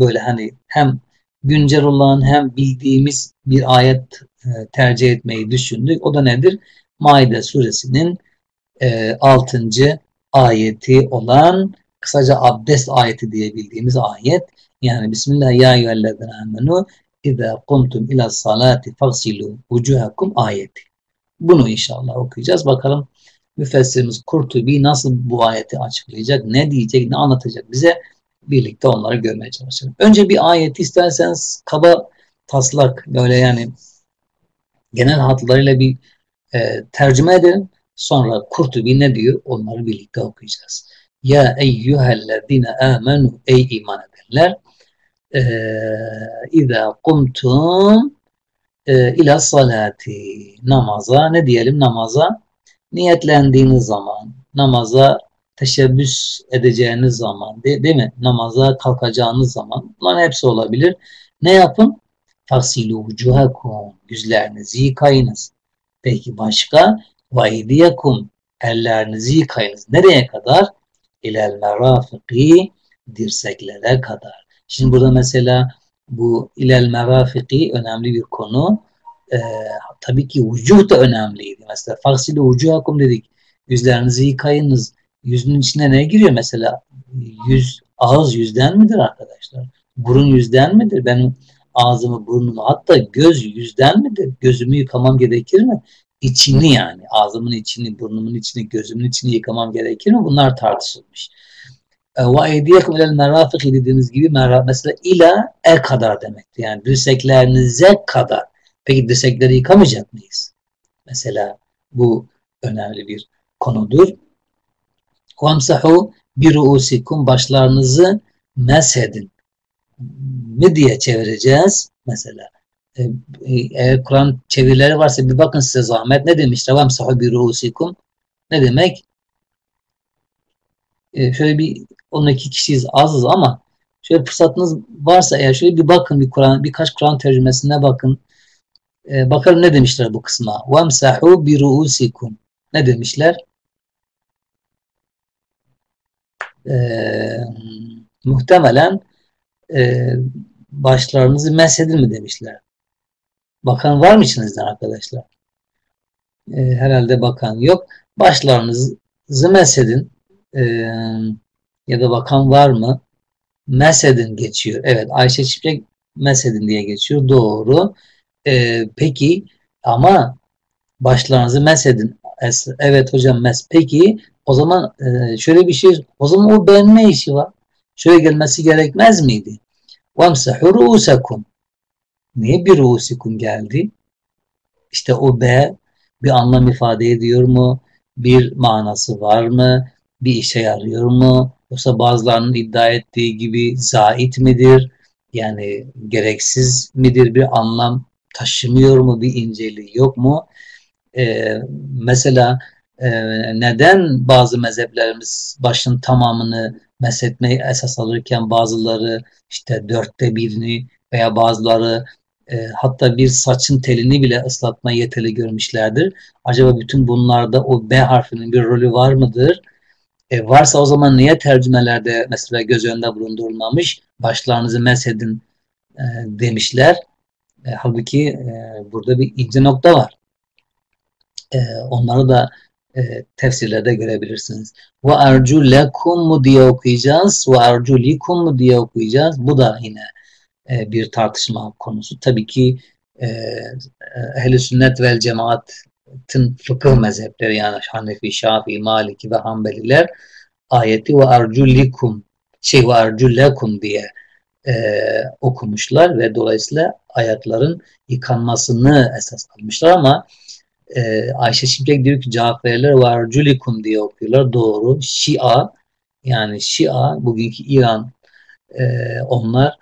böyle hani hem güncel olan hem bildiğimiz bir ayet e, tercih etmeyi düşündük. O da nedir? Maide suresinin e, 6. ayeti olan kısaca abdest ayeti diye bildiğimiz ayet. Yani Bismillah ya eyyühellezine amenu İzâ kumtum ila salati fagsilu vucuhakum ayeti. Bunu inşallah okuyacağız. Bakalım müfessirimiz Kurtubi nasıl bu ayeti açıklayacak, ne diyecek, ne anlatacak bize birlikte onları görmeye çalışalım. Önce bir ayeti isterseniz kaba taslak böyle yani genel hatlarıyla bir e, tercüme edelim. Sonra Kurtubi ne diyor onları birlikte okuyacağız. Ya eyyühellezine amenu ey iman edenler İza kumtum ila salati namaza ne diyelim namaza niyetlendiğiniz zaman namaza teşebbüs edeceğiniz zaman de, değil mi? Namaza kalkacağınız zaman bunların hepsi olabilir. Ne yapın? Fasilu vucuhakum yüzlerinizi yıkayınız. Peki başka? Ve ellerinizi yıkayınız. Nereye kadar? İlel merafiki dirseklere kadar. Şimdi burada mesela bu ilel merafiki önemli bir konu. Ee, tabii ki vücuh da önemliydi. Mesela faksili vücuhakum dedik. Yüzlerinizi yıkayınız. Yüzünün içine ne giriyor mesela? Yüz, ağız yüzden midir arkadaşlar? Burun yüzden midir? Benim ağzımı, burnumu hatta göz yüzden midir? Gözümü yıkamam gerekir mi? İçini yani ağzımın içini, burnumun içini, gözümün içini yıkamam gerekir mi? Bunlar tartışılmış. Ve eydiyekum ilel dediğimiz gibi mesela ila e kadar demekti. Yani dirseklerinize kadar. Peki dirsekleri yıkamayacak mıyız? Mesela bu önemli bir konudur. Vamsahu bir ruusikum başlarınızı mesedin mi diye çevireceğiz mesela. E, e, eğer Kur'an çevirileri varsa bir bakın size zahmet. Ne demiş? Vamsahu bir ruusikum. Ne demek? E, şöyle bir 12 kişiyiz azız ama şöyle fırsatınız varsa eğer şöyle bir bakın bir Kur'an birkaç Kur'an tercümesine bakın. E, bakalım ne demişler bu kısma. Vemsahu bi ruusikum. Ne demişler? E, muhtemelen e, başlarınızı mesedin mi demişler. Bakan var mı içinizden arkadaşlar? E, herhalde bakan yok. Başlarınızı mesedin. E, ya da bakan var mı? Mesedin geçiyor. Evet Ayşe Çiftçek Mesedin diye geçiyor. Doğru. Ee, peki ama başlarınızı mesedin. Evet hocam mes. Peki o zaman e, şöyle bir şey o zaman o ben ne işi var? Şöyle gelmesi gerekmez miydi? وَمْسَحُ رُؤُسَكُمْ Niye bir ruusikum geldi? İşte o B bir anlam ifade ediyor mu? Bir manası var mı? Bir işe yarıyor mu? Yoksa bazılarının iddia ettiği gibi zait midir? Yani gereksiz midir bir anlam taşımıyor mu bir inceliği yok mu? Ee, mesela e, neden bazı mezheplerimiz başın tamamını meshetmeyi esas alırken bazıları işte dörtte birini veya bazıları e, hatta bir saçın telini bile ıslatma yeterli görmüşlerdir. Acaba bütün bunlarda o B harfinin bir rolü var mıdır? E, varsa o zaman niye tercümelerde mesela göz önünde bulundurulmamış? Başlarınızı mesedin e, demişler. E, halbuki e, burada bir ince nokta var. E, onları da e, tefsirlerde görebilirsiniz. Ve arcu lekum mu diye okuyacağız. Ve arcu likum mu diye okuyacağız. Bu da yine e, bir tartışma konusu. Tabii ki e, ehl sünnet vel cemaat tın fıkıh mezhepleri yani Hanefi, Şafii, Maliki ve Hanbeliler ayeti ve arculikum şey ve arculekum diye e, okumuşlar ve dolayısıyla ayakların yıkanmasını esas almışlar ama e, Ayşe Şimşek diyor ki cevap verirler ve arculikum diye okuyorlar. Doğru. Şia yani Şia bugünkü İran e, onlar e,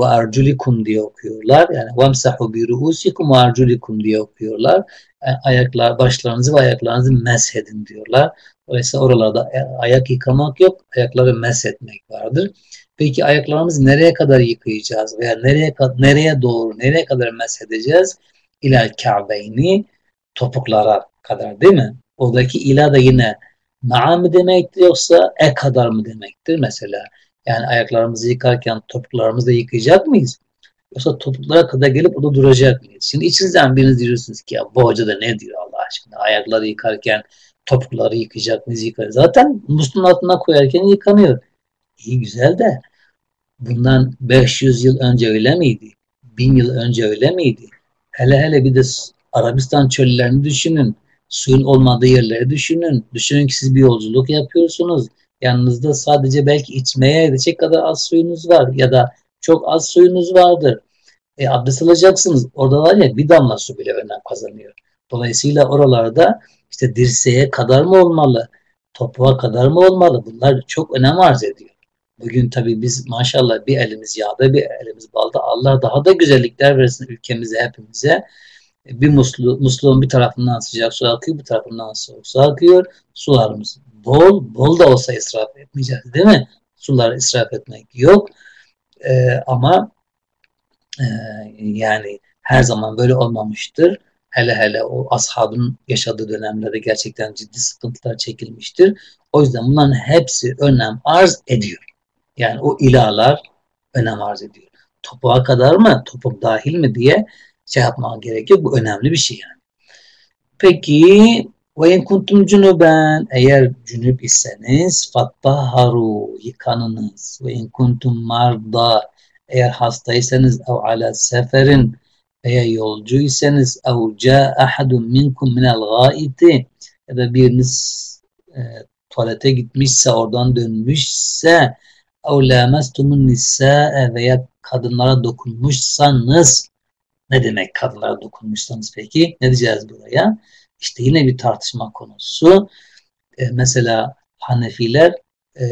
ve arculikum diye okuyorlar. Yani vemsahu bi ruusikum ve arculikum diye okuyorlar. Yani ayaklar, başlarınızı ve ayaklarınızı meshedin diyorlar. Dolayısıyla oralarda ayak yıkamak yok, ayakları meshetmek vardır. Peki ayaklarımızı nereye kadar yıkayacağız veya nereye nereye doğru, nereye kadar meshedeceğiz? İlal ka'beyni topuklara kadar değil mi? Oradaki ila da yine na'a mı demektir yoksa e kadar mı demektir mesela? Yani ayaklarımızı yıkarken topuklarımızı da yıkayacak mıyız? Yoksa topuklara kadar gelip orada duracak mıyız? Şimdi içinizden biriniz diyorsunuz ki ya bu hoca da ne diyor Allah aşkına? Ayakları yıkarken topukları yıkayacak mıyız yıkayacak. Zaten musluğun altına koyarken yıkanıyor. İyi güzel de bundan 500 yıl önce öyle miydi? 1000 yıl önce öyle miydi? Hele hele bir de Arabistan çöllerini düşünün. Suyun olmadığı yerleri düşünün. Düşünün ki siz bir yolculuk yapıyorsunuz. Yanınızda sadece belki içmeye yetecek kadar az suyunuz var ya da çok az suyunuz vardır. E, abdest alacaksınız. Orada var ya bir damla su bile önem kazanıyor. Dolayısıyla oralarda işte dirseğe kadar mı olmalı? Topuğa kadar mı olmalı? Bunlar çok önem arz ediyor. Bugün tabii biz maşallah bir elimiz yağda bir elimiz balda. Allah daha da güzellikler versin ülkemize hepimize. Bir muslu, musluğun bir tarafından sıcak su akıyor, bir tarafından soğuk su akıyor. Sularımız bol, bol da olsa israf etmeyeceğiz değil mi? Suları israf etmek yok. Ee, ama e, yani her zaman böyle olmamıştır. Hele hele o ashabın yaşadığı dönemlerde gerçekten ciddi sıkıntılar çekilmiştir. O yüzden bunların hepsi önem arz ediyor. Yani o ilalar önem arz ediyor. Topuğa kadar mı, topuk dahil mi diye şey yapmak gerekiyor. Bu önemli bir şey yani. Peki ve in kuntum cunuben eğer cünüp iseniz fattaharu yıkanınız ve in kuntum marda eğer hastaysanız ev ala seferin veya yolcuysanız ev ca ahadun minkum minel gaiti ya da biriniz e, tuvalete gitmişse oradan dönmüşse ev lamestumun nisa'e veya kadınlara dokunmuşsanız ne demek kadınlara dokunmuşsanız peki? Ne diyeceğiz buraya? İşte yine bir tartışma konusu. E, mesela Hanefiler e,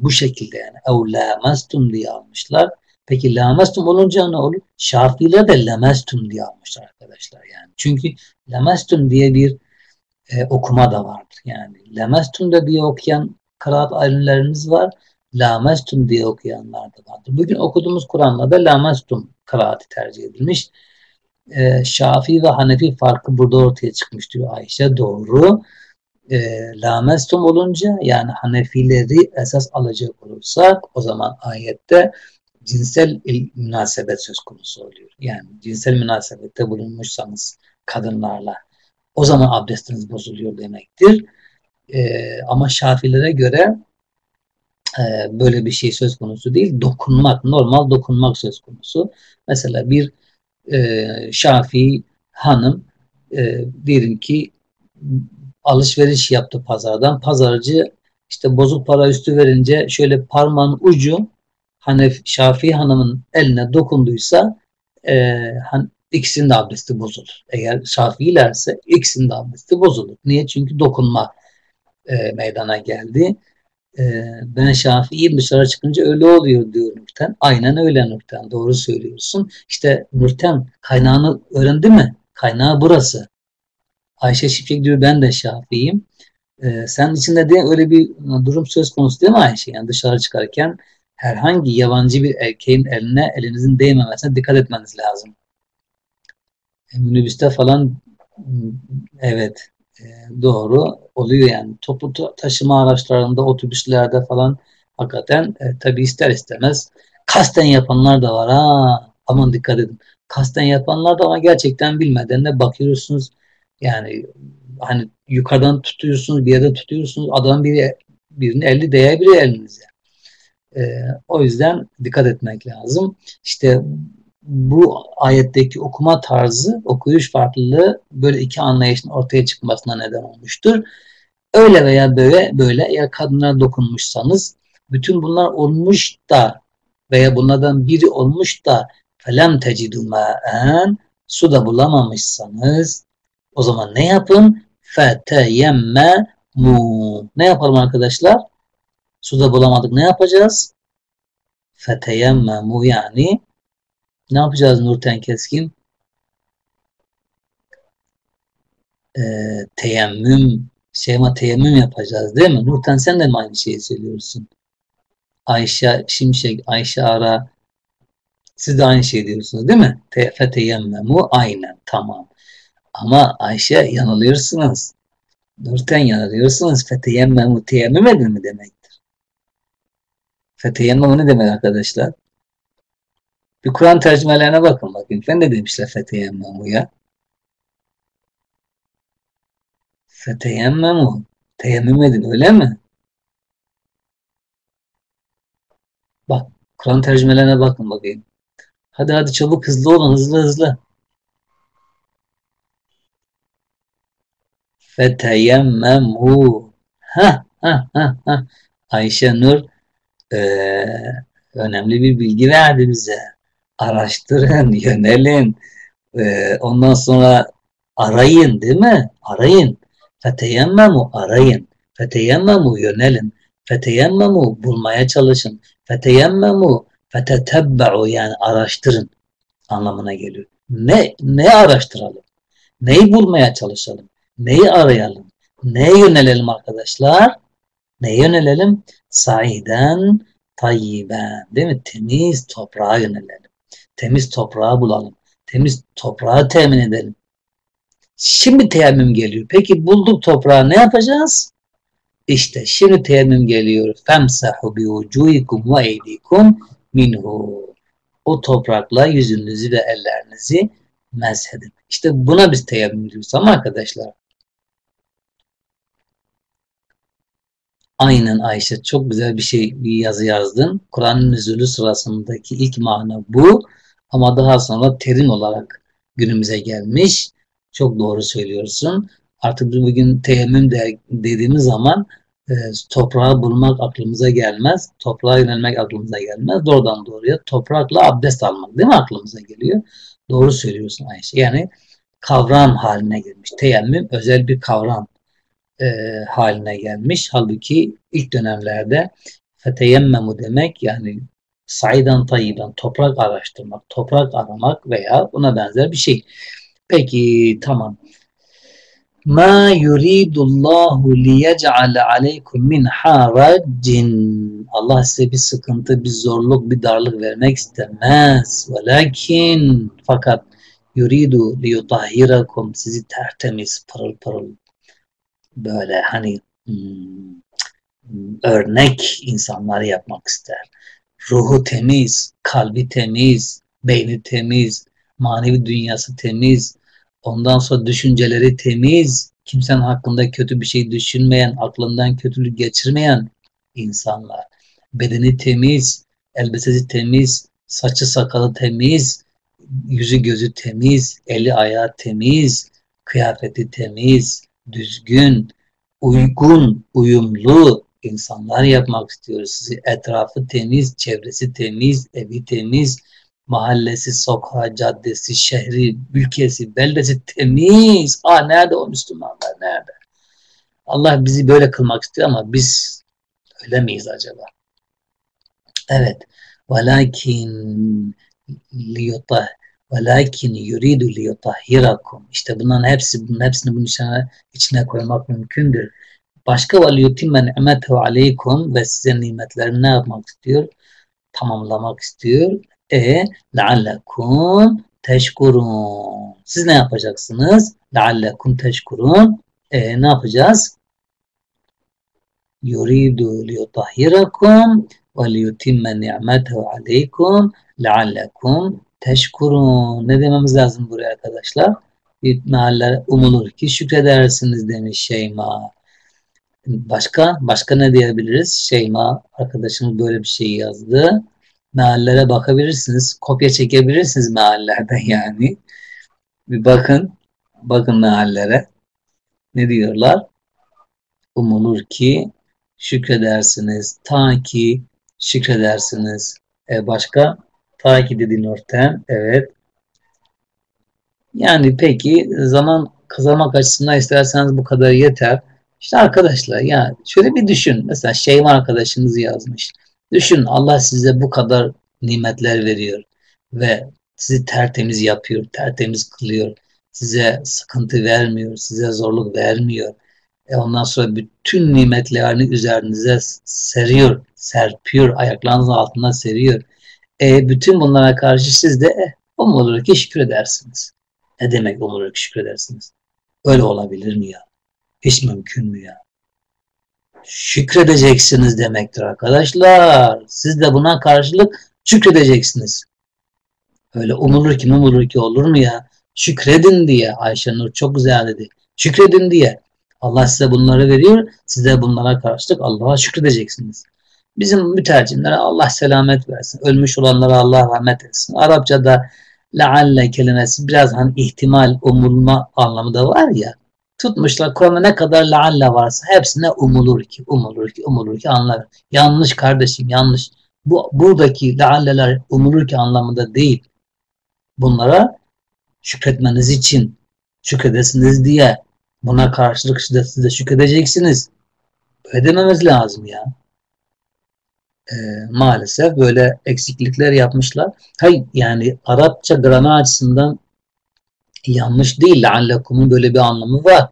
bu şekilde yani ev lamestum diye almışlar. Peki lamestum olunca ne olur? Şafiler de lamestum diye almışlar arkadaşlar yani. Çünkü lamestum diye bir e, okuma da vardır. Yani lamestum da diye okuyan kıraat alimlerimiz var. Lamestum diye okuyanlar da vardır. Bugün okuduğumuz Kur'an'da da lamestum kıraati tercih edilmiş. E, Şafii ve Hanefi farkı burada ortaya çıkmış diyor Ayşe. Doğru. E, lamestum olunca yani Hanefileri esas alacak olursak o zaman ayette cinsel münasebet söz konusu oluyor. Yani cinsel münasebette bulunmuşsanız kadınlarla o zaman abdestiniz bozuluyor demektir. Ee, ama Şafilere göre e, böyle bir şey söz konusu değil. Dokunmak, normal dokunmak söz konusu. Mesela bir e, Şafii hanım e, diyelim ki alışveriş yaptı pazardan. Pazarcı işte bozuk para üstü verince şöyle parmağın ucu Hanef Şafii hanımın eline dokunduysa e, han, ikisinin de abdesti bozulur. Eğer Şafiilerse ikisinin de abdesti bozulur. Niye? Çünkü dokunma e, meydana geldi. E, ben Şafii'yim dışarı çıkınca öyle oluyor diyor Nurten. Aynen öyle Nurten. Doğru söylüyorsun. İşte Nurten kaynağını öğrendi mi? Kaynağı burası. Ayşe Şifik diyor ben de Şafii'yim. E, sen içinde de öyle bir durum söz konusu değil mi Ayşe? Yani dışarı çıkarken herhangi yabancı bir erkeğin eline elinizin değmemesine dikkat etmeniz lazım. E, minibüste falan evet e, doğru oluyor yani. Toplu taşıma araçlarında, otobüslerde falan hakikaten e, tabi ister istemez kasten yapanlar da var ha. Aman dikkat edin. Kasten yapanlar da ama gerçekten bilmeden de bakıyorsunuz yani hani yukarıdan tutuyorsunuz bir yerde tutuyorsunuz adam biri birini eli değebilir elinize. E, o yüzden dikkat etmek lazım. İşte bu ayetteki okuma tarzı, okuyuş farklılığı böyle iki anlayışın ortaya çıkmasına neden olmuştur. Öyle veya böyle böyle eğer kadınlara dokunmuşsanız bütün bunlar olmuş da veya bunlardan biri olmuş da felem tecidü ma'en su da bulamamışsanız o zaman ne yapın? Feteyemme mu. Ne yapalım arkadaşlar? Suda bulamadık ne yapacağız? Feteyemmemu yani ne yapacağız Nurten Keskin? Ee, teyemmüm Şeyma teyemmüm yapacağız değil mi? Nurten sen de mi aynı şeyi söylüyorsun? Ayşe Şimşek, Ayşe Ara siz de aynı şey diyorsunuz değil mi? Te, feteyemmemu aynen tamam. Ama Ayşe yanılıyorsunuz. Nurten yanılıyorsunuz. Feteyemmemu teyemmüm edin mi demek? Fethiye'nin ne demek arkadaşlar? Bir Kur'an tercümelerine bakın bakın. Ben de demişler feteyemmemu ya. Feteyemmemu. Teyemmüm edin öyle mi? Bak Kur'an tercümelerine bakın bakayım. Hadi hadi çabuk hızlı olun hızlı hızlı. Feteyemmemu. Ha ha ha ha. Ayşe Nur e, önemli bir bilgi verdi bize. Araştırın, *laughs* yönelin. E, ondan sonra arayın değil mi? Arayın. Feteyemmemu arayın. Feteyemmemu yönelin. Feteyemmemu bulmaya çalışın. Feteyemmemu fetetebbe'u yani araştırın anlamına geliyor. Ne, ne araştıralım? Neyi bulmaya çalışalım? Neyi arayalım? Neye yönelelim arkadaşlar? Neye yönelelim? Saiden tayyiben değil mi? Temiz toprağa yönelelim. Temiz toprağı bulalım. Temiz toprağı temin edelim. Şimdi teyemmüm geliyor. Peki bulduk toprağı ne yapacağız? İşte şimdi teyemmüm geliyor. Femsahu bi vucuhikum ve minhu. O toprakla yüzünüzü ve ellerinizi mezhedin. İşte buna biz teyemmüm diyoruz ama arkadaşlar. Aynen Ayşe çok güzel bir şey bir yazı yazdın. Kur'an'ın nüzulü sırasındaki ilk mana bu ama daha sonra terim olarak günümüze gelmiş. Çok doğru söylüyorsun. Artık bugün teyemmüm de, dediğimiz zaman e, toprağı bulmak aklımıza gelmez. Toprağa yönelmek aklımıza gelmez. Doğrudan doğruya toprakla abdest almak değil mi aklımıza geliyor? Doğru söylüyorsun Ayşe. Yani kavram haline gelmiş. Teyemmüm özel bir kavram e, haline gelmiş. Halbuki ilk dönemlerde feteyemmemu demek yani saydan tayyiben toprak araştırmak, toprak aramak veya buna benzer bir şey. Peki tamam. Ma yuridullahu liyec'ale aleykum min haracin. Allah size bir sıkıntı, bir zorluk, bir darlık vermek istemez. Velakin fakat yuridu liyutahhirakum sizi tertemiz, pırıl pırıl böyle hani hmm, örnek insanlar yapmak ister. Ruhu temiz, kalbi temiz, beyni temiz, manevi dünyası temiz, ondan sonra düşünceleri temiz, kimsenin hakkında kötü bir şey düşünmeyen, aklından kötülük geçirmeyen insanlar. Bedeni temiz, elbisesi temiz, saçı sakalı temiz, yüzü gözü temiz, eli ayağı temiz, kıyafeti temiz, düzgün, uygun, uyumlu insanlar yapmak istiyoruz. Etrafı temiz, çevresi temiz, evi temiz, mahallesi, sokağı, caddesi, şehri, ülkesi, beldesi temiz. Aa nerede o Müslümanlar? Nerede? Allah bizi böyle kılmak istiyor ama biz öyle miyiz acaba? Evet. Velakin liyutah velakin yuridu liyutahhirakum. İşte bunların hepsi bunun hepsini bunun içine, içine koymak mümkündür. Başka liyutimme ni'metehu aleykum ve size nimetlerini ne yapmak istiyor? Tamamlamak istiyor. E leallekum teşkurun. Siz ne yapacaksınız? Leallekum teşkurun. E ne yapacağız? Liyutahhirakum ve liyutimme ni'metehu aleykum leallekum teşkurun. Ne dememiz lazım buraya arkadaşlar? Mealler umulur ki şükredersiniz demiş Şeyma. Başka? Başka ne diyebiliriz? Şeyma arkadaşımız böyle bir şey yazdı meallere bakabilirsiniz. Kopya çekebilirsiniz meallerden *laughs* yani. Bir bakın. Bakın meallere. Ne diyorlar? Umulur ki şükredersiniz. Ta ki şükredersiniz. E başka? Ta ki dediğin orten. Evet. Yani peki zaman kazanmak açısından isterseniz bu kadar yeter. İşte arkadaşlar ya şöyle bir düşün. Mesela Şeyma arkadaşınız yazmış. Düşün Allah size bu kadar nimetler veriyor ve sizi tertemiz yapıyor, tertemiz kılıyor. Size sıkıntı vermiyor, size zorluk vermiyor. E ondan sonra bütün nimetlerini üzerinize seriyor, serpiyor, ayaklarınızın altına seriyor. E bütün bunlara karşı siz de e, umulur ki şükür edersiniz. Ne demek umulur ki şükür edersiniz? Öyle olabilir mi ya? Hiç mümkün mü ya? şükredeceksiniz demektir arkadaşlar. Siz de buna karşılık şükredeceksiniz. Öyle umulur ki umulur ki olur mu ya? Şükredin diye Ayşe Nur çok güzel dedi. Şükredin diye. Allah size bunları veriyor. Size bunlara karşılık Allah'a şükredeceksiniz. Bizim mütercimlere Allah selamet versin. Ölmüş olanlara Allah rahmet etsin. Arapçada lealle kelimesi biraz hani ihtimal, umulma anlamı da var ya. Tutmuşlar Kur'an'da ne kadar lealle varsa hepsine umulur ki, umulur ki, umulur ki anlar. Yanlış kardeşim, yanlış. Bu buradaki lealleler umulur ki anlamında değil. Bunlara şükretmeniz için şükredesiniz diye buna karşılık size, size şükredeceksiniz. Böyle lazım ya. Ee, maalesef böyle eksiklikler yapmışlar. Hayır yani Arapça gramer açısından yanlış değil. Leallekum'un böyle bir anlamı var.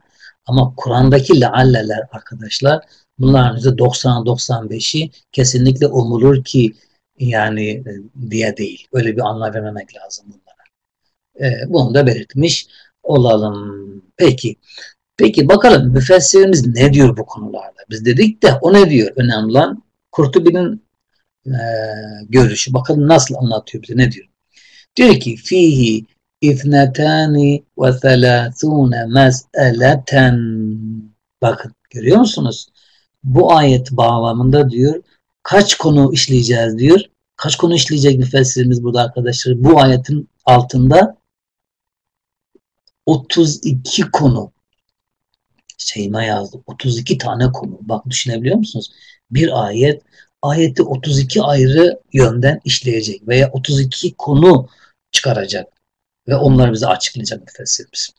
Ama Kur'an'daki lealleler arkadaşlar bunların %90-95'i kesinlikle umulur ki yani e, diye değil. Öyle bir anlam vermemek lazım bunlara. Ee, bunu da belirtmiş olalım. Peki. Peki bakalım müfessirimiz ne diyor bu konularda? Biz dedik de o ne diyor? Önemli olan Kurtubi'nin e, görüşü. Bakalım nasıl anlatıyor bize ne diyor? Diyor ki fihi ithnetani ve thelâthûne mes'eleten bakın görüyor musunuz? Bu ayet bağlamında diyor kaç konu işleyeceğiz diyor. Kaç konu işleyecek müfessirimiz burada arkadaşlar? Bu ayetin altında 32 konu Şeyma yazdı. 32 tane konu. Bak düşünebiliyor musunuz? Bir ayet ayeti 32 ayrı yönden işleyecek veya 32 konu çıkaracak ve onları bize açıklayacak müfessirimiz.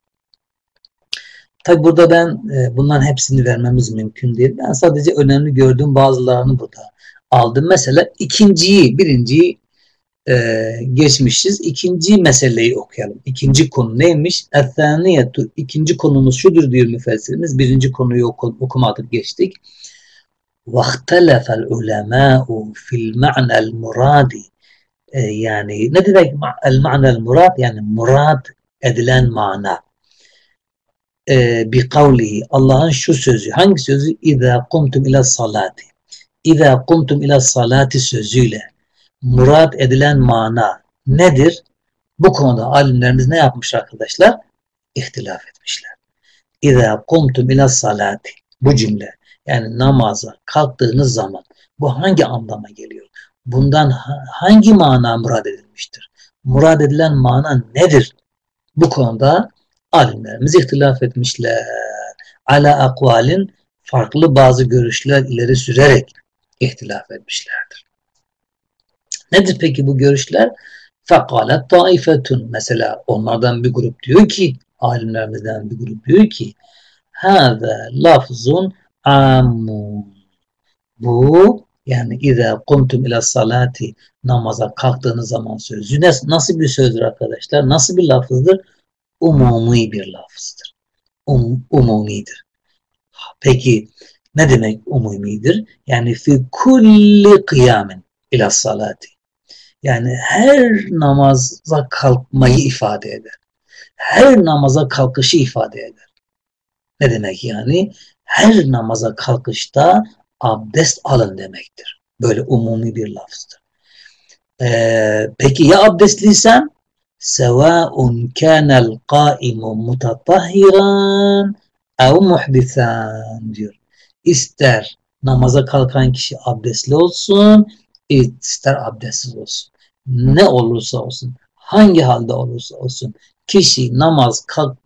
Tabi burada ben e, bunların hepsini vermemiz mümkün değil. Ben sadece önemli gördüğüm bazılarını burada aldım. Mesela ikinciyi, birinciyi e, geçmişiz. İkinci meseleyi okuyalım. İkinci konu neymiş? Ethaniyetu. İkinci konumuz şudur diyor müfessirimiz. Birinci konuyu oku, okumadık geçtik. وَاخْتَلَفَ الْعُلَمَاءُ فِي الْمَعْنَى الْمُرَادِ ne demek el-ma'na el-murad? Yani murad edilen mana. E, bi kavlihi Allah'ın şu sözü. Hangi sözü? İza kumtum ila salati. İza kumtum ila salati sözüyle murad edilen mana nedir? Bu konuda alimlerimiz ne yapmış arkadaşlar? İhtilaf etmişler. İza kumtum ila salati. Bu cümle yani namaza kalktığınız zaman bu hangi anlama geliyor? Bundan hangi mana murad edilmiştir? Murad edilen mana nedir? Bu konuda alimlerimiz ihtilaf etmişler. Ala akvalin farklı bazı görüşler ileri sürerek ihtilaf etmişlerdir. Nedir peki bu görüşler? Fekalet taifetun. Mesela onlardan bir grup diyor ki, alimlerimizden bir grup diyor ki, Hâze lafzun amun. Bu yani İza kumtum ila salati namaza kalktığınız zaman sözü nasıl bir sözdür arkadaşlar? Nasıl bir lafızdır? Umumi bir lafızdır. Um, umumidir. Peki ne demek umumidir? Yani fi kulli kıyamin ila salati. Yani her namaza kalkmayı ifade eder. Her namaza kalkışı ifade eder. Ne demek yani? Her namaza kalkışta abdest alın demektir. Böyle umumi bir lafızdır. Ee, peki ya abdestliysen? Sevaun kânel qâimu mutatahhiran ev muhdisan diyor. İster namaza kalkan kişi abdestli olsun, ister abdestsiz olsun. Ne olursa olsun, hangi halde olursa olsun kişi namaz kalk,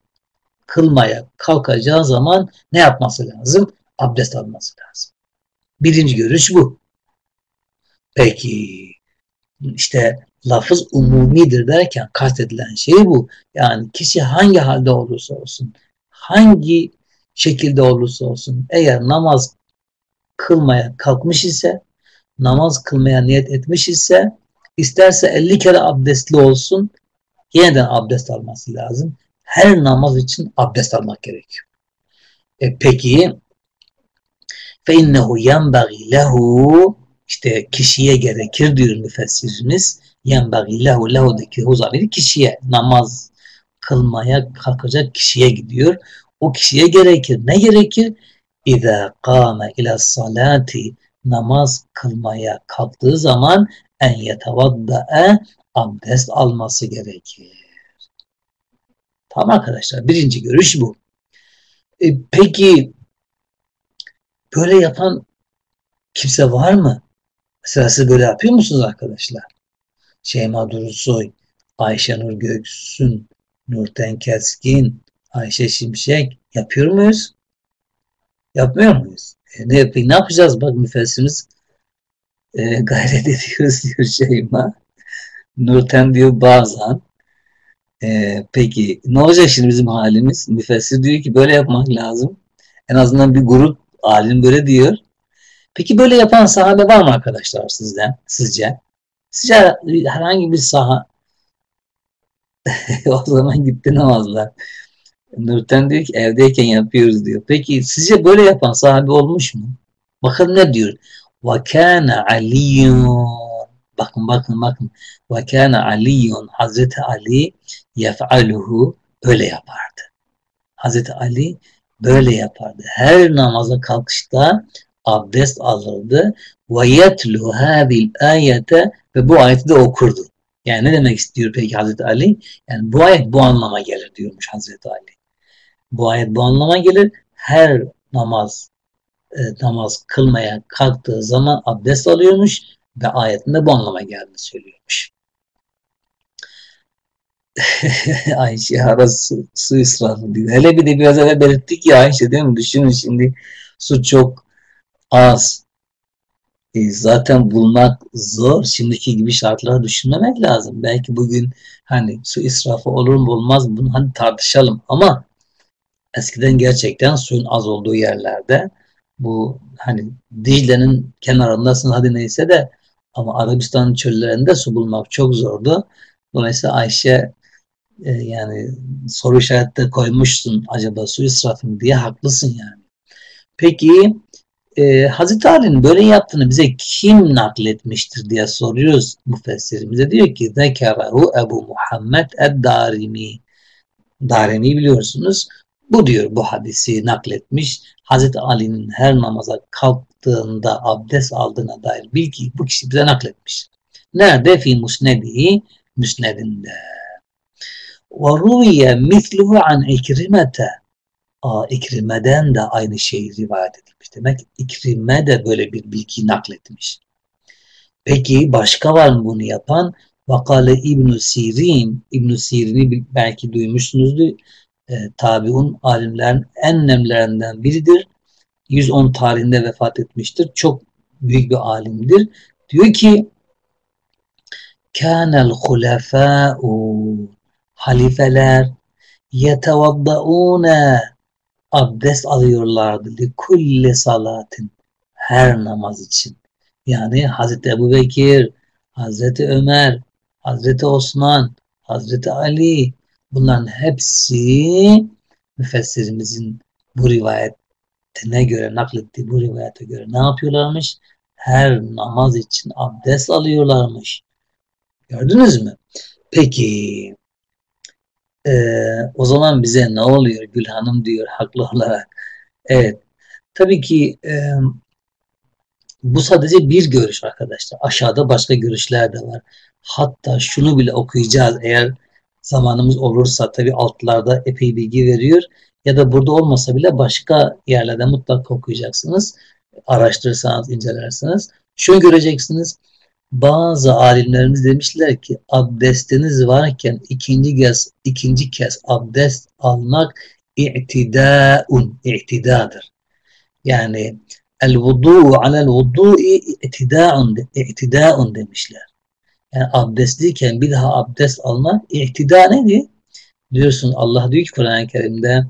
kılmaya kalkacağı zaman ne yapması lazım? Abdest alması lazım. Birinci görüş bu. Peki işte lafız umumidir derken kastedilen şey bu. Yani kişi hangi halde olursa olsun, hangi şekilde olursa olsun eğer namaz kılmaya kalkmış ise namaz kılmaya niyet etmiş ise isterse 50 kere abdestli olsun yeniden abdest alması lazım. Her namaz için abdest almak gerekiyor. E peki fe innehu yenbagi lehu işte kişiye gerekir diyor müfessirimiz. Yenbagi lehu lehudaki hu zamiri kişiye namaz kılmaya kalkacak kişiye gidiyor. O kişiye gerekir. Ne gerekir? İza kâme ila salati namaz kılmaya kalktığı zaman en yetevaddae abdest alması gerekir. Tamam arkadaşlar birinci görüş bu. E, peki böyle yapan kimse var mı? Mesela siz böyle yapıyor musunuz arkadaşlar? Şeyma Durusoy, Ayşe Nur Göksun, Nurten Keskin, Ayşe Şimşek yapıyor muyuz? Yapmıyor muyuz? E, ne yapayım? Ne yapacağız? Bak müfessimiz e, *laughs* gayret ediyoruz diyor Şeyma. Nurten diyor bazen. E, peki ne olacak şimdi bizim halimiz? Müfessir diyor ki böyle yapmak lazım. En azından bir grup alim böyle diyor. Peki böyle yapan sahabe var mı arkadaşlar sizden? Sizce? Sizce herhangi bir saha *laughs* o zaman gitti namazlar. Nurten diyor ki evdeyken yapıyoruz diyor. Peki sizce böyle yapan sahabe olmuş mu? Bakın ne diyor? وَكَانَ عَلِيٌّ Bakın bakın bakın. وَكَانَ عَلِيٌّ Hazreti Ali yef'aluhu böyle yapardı. Hazreti Ali böyle yapardı. Her namaza kalkışta abdest alırdı. Ve yetlu ayete ve bu ayeti de okurdu. Yani ne demek istiyor peki Hazreti Ali? Yani bu ayet bu anlama gelir diyormuş Hazreti Ali. Bu ayet bu anlama gelir. Her namaz e, namaz kılmaya kalktığı zaman abdest alıyormuş ve ayetinde bu anlama geldiğini söylüyormuş. *laughs* Ayşe ara su, israfı diyor. Hele bir de biraz evvel belirttik ya Ayşe değil mi? Düşünün şimdi su çok az. E, zaten bulmak zor. Şimdiki gibi şartları düşünmemek lazım. Belki bugün hani su israfı olur mu olmaz mı bunu hani tartışalım ama eskiden gerçekten suyun az olduğu yerlerde bu hani Dicle'nin kenarındasın hadi neyse de ama Arabistan'ın çöllerinde su bulmak çok zordu. Dolayısıyla Ayşe e, yani soru işarette koymuşsun acaba su israfı mı diye haklısın yani. Peki e, Hazreti Ali'nin böyle yaptığını bize kim nakletmiştir diye soruyoruz müfessirimize. Diyor ki Zekerahu Ebu Muhammed Ed-Darimi. Darimi biliyorsunuz. Bu diyor bu hadisi nakletmiş. Hazreti Ali'nin her namaza kalktığında abdest aldığına dair bilgi bu kişi bize nakletmiş. Nerede? Fi musnedihi müsnedinde. Ruviye misluhu an ikrimete. Aa, İkrime'den de aynı şey rivayet edilmiş. Demek İkrime de böyle bir bilgi nakletmiş. Peki başka var mı bunu yapan? Vakale İbn Sirin, İbn Sirin'i belki duymuşsunuzdur e, tabiun alimlerin en önemlilerinden biridir. 110 tarihinde vefat etmiştir. Çok büyük bir alimdir. Diyor ki kânel hulefâ'u halifeler yetevaddaûne abdest alıyorlardı li kulli salatin her namaz için. Yani Hazreti Ebu Bekir, Hazreti Ömer, Hazreti Osman, Hazreti Ali, Bunların hepsi müfessirimizin bu rivayetine göre naklettiği bu rivayete göre ne yapıyorlarmış? Her namaz için abdest alıyorlarmış. Gördünüz mü? Peki e, o zaman bize ne oluyor? Gül Hanım diyor haklı olarak. Evet. Tabii ki e, bu sadece bir görüş arkadaşlar. Aşağıda başka görüşler de var. Hatta şunu bile okuyacağız eğer zamanımız olursa tabii altlarda epey bilgi veriyor. Ya da burada olmasa bile başka yerlerde mutlaka okuyacaksınız. Araştırırsanız, incelersiniz. Şunu göreceksiniz Bazı alimlerimiz demişler ki abdestiniz varken ikinci kez ikinci kez abdest almak i'tidaun, i'tidadır. Yani el vudu alel vudu'i i'tidaun, i'tidaun demişler yani abdestliyken bir daha abdest almak ihtida nedir? Diyorsun Allah diyor ki Kur'an-ı Kerim'de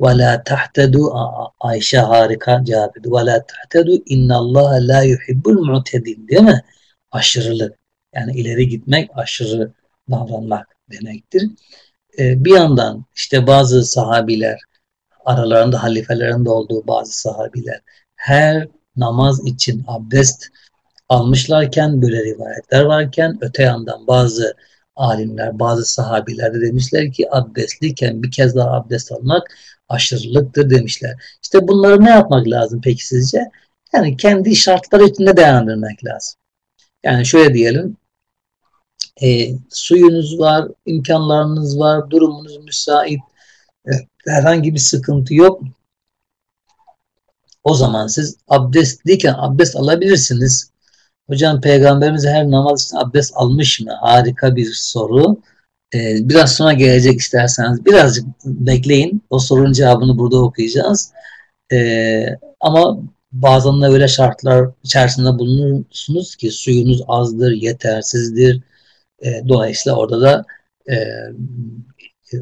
وَلَا تَحْتَدُوا Ayşe harika cevap ediyor. وَلَا تَحْتَدُوا اِنَّ اللّٰهَ لَا يُحِبُّ الْمُعْتَدِينَ değil mi? Aşırılık. Yani ileri gitmek, aşırı davranmak demektir. Ee, bir yandan işte bazı sahabiler, aralarında halifelerin de olduğu bazı sahabiler her namaz için abdest almışlarken böyle rivayetler varken öte yandan bazı alimler, bazı sahabiler de demişler ki abdestliyken bir kez daha abdest almak aşırılıktır demişler. İşte bunları ne yapmak lazım peki sizce? Yani kendi şartları içinde değerlendirmek lazım. Yani şöyle diyelim, e, suyunuz var, imkanlarınız var, durumunuz müsait, e, herhangi bir sıkıntı yok. O zaman siz abdestliyken abdest alabilirsiniz. Hocam peygamberimiz her namaz için abdest almış mı? Harika bir soru. Ee, biraz sonra gelecek isterseniz. Birazcık bekleyin. O sorunun cevabını burada okuyacağız. Ee, ama bazen de öyle şartlar içerisinde bulunursunuz ki suyunuz azdır, yetersizdir. Ee, dolayısıyla orada da e,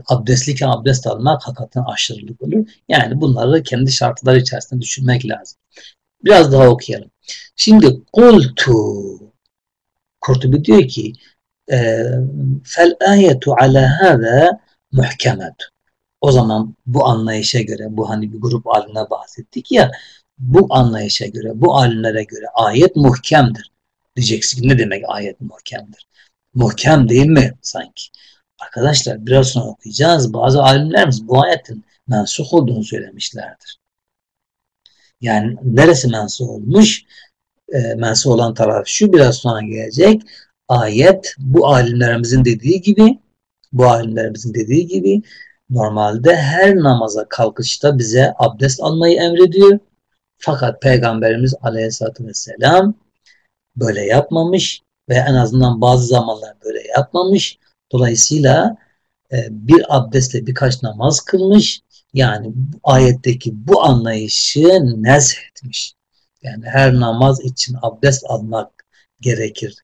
abdestliyken abdest almak hakikaten aşırılık olur. Yani bunları kendi şartları içerisinde düşünmek lazım. Biraz daha okuyalım. Şimdi kultu Kurtubi diyor ki fel ayetu ala hâzâ muhkemet. O zaman bu anlayışa göre, bu hani bir grup alimine bahsettik ya, bu anlayışa göre, bu alimlere göre ayet muhkemdir. Diyeceksin ne demek ayet muhkemdir? Muhkem değil mi sanki? Arkadaşlar biraz sonra okuyacağız. Bazı alimlerimiz bu ayetin mensuh olduğunu söylemişlerdir. Yani neresi mensuh olmuş? E, mensuh olan taraf şu biraz sonra gelecek. Ayet bu alimlerimizin dediği gibi bu alimlerimizin dediği gibi normalde her namaza kalkışta bize abdest almayı emrediyor. Fakat Peygamberimiz Aleyhisselatü Vesselam böyle yapmamış ve en azından bazı zamanlar böyle yapmamış. Dolayısıyla e, bir abdestle birkaç namaz kılmış. Yani bu ayetteki bu anlayışı nezh etmiş. Yani her namaz için abdest almak gerekir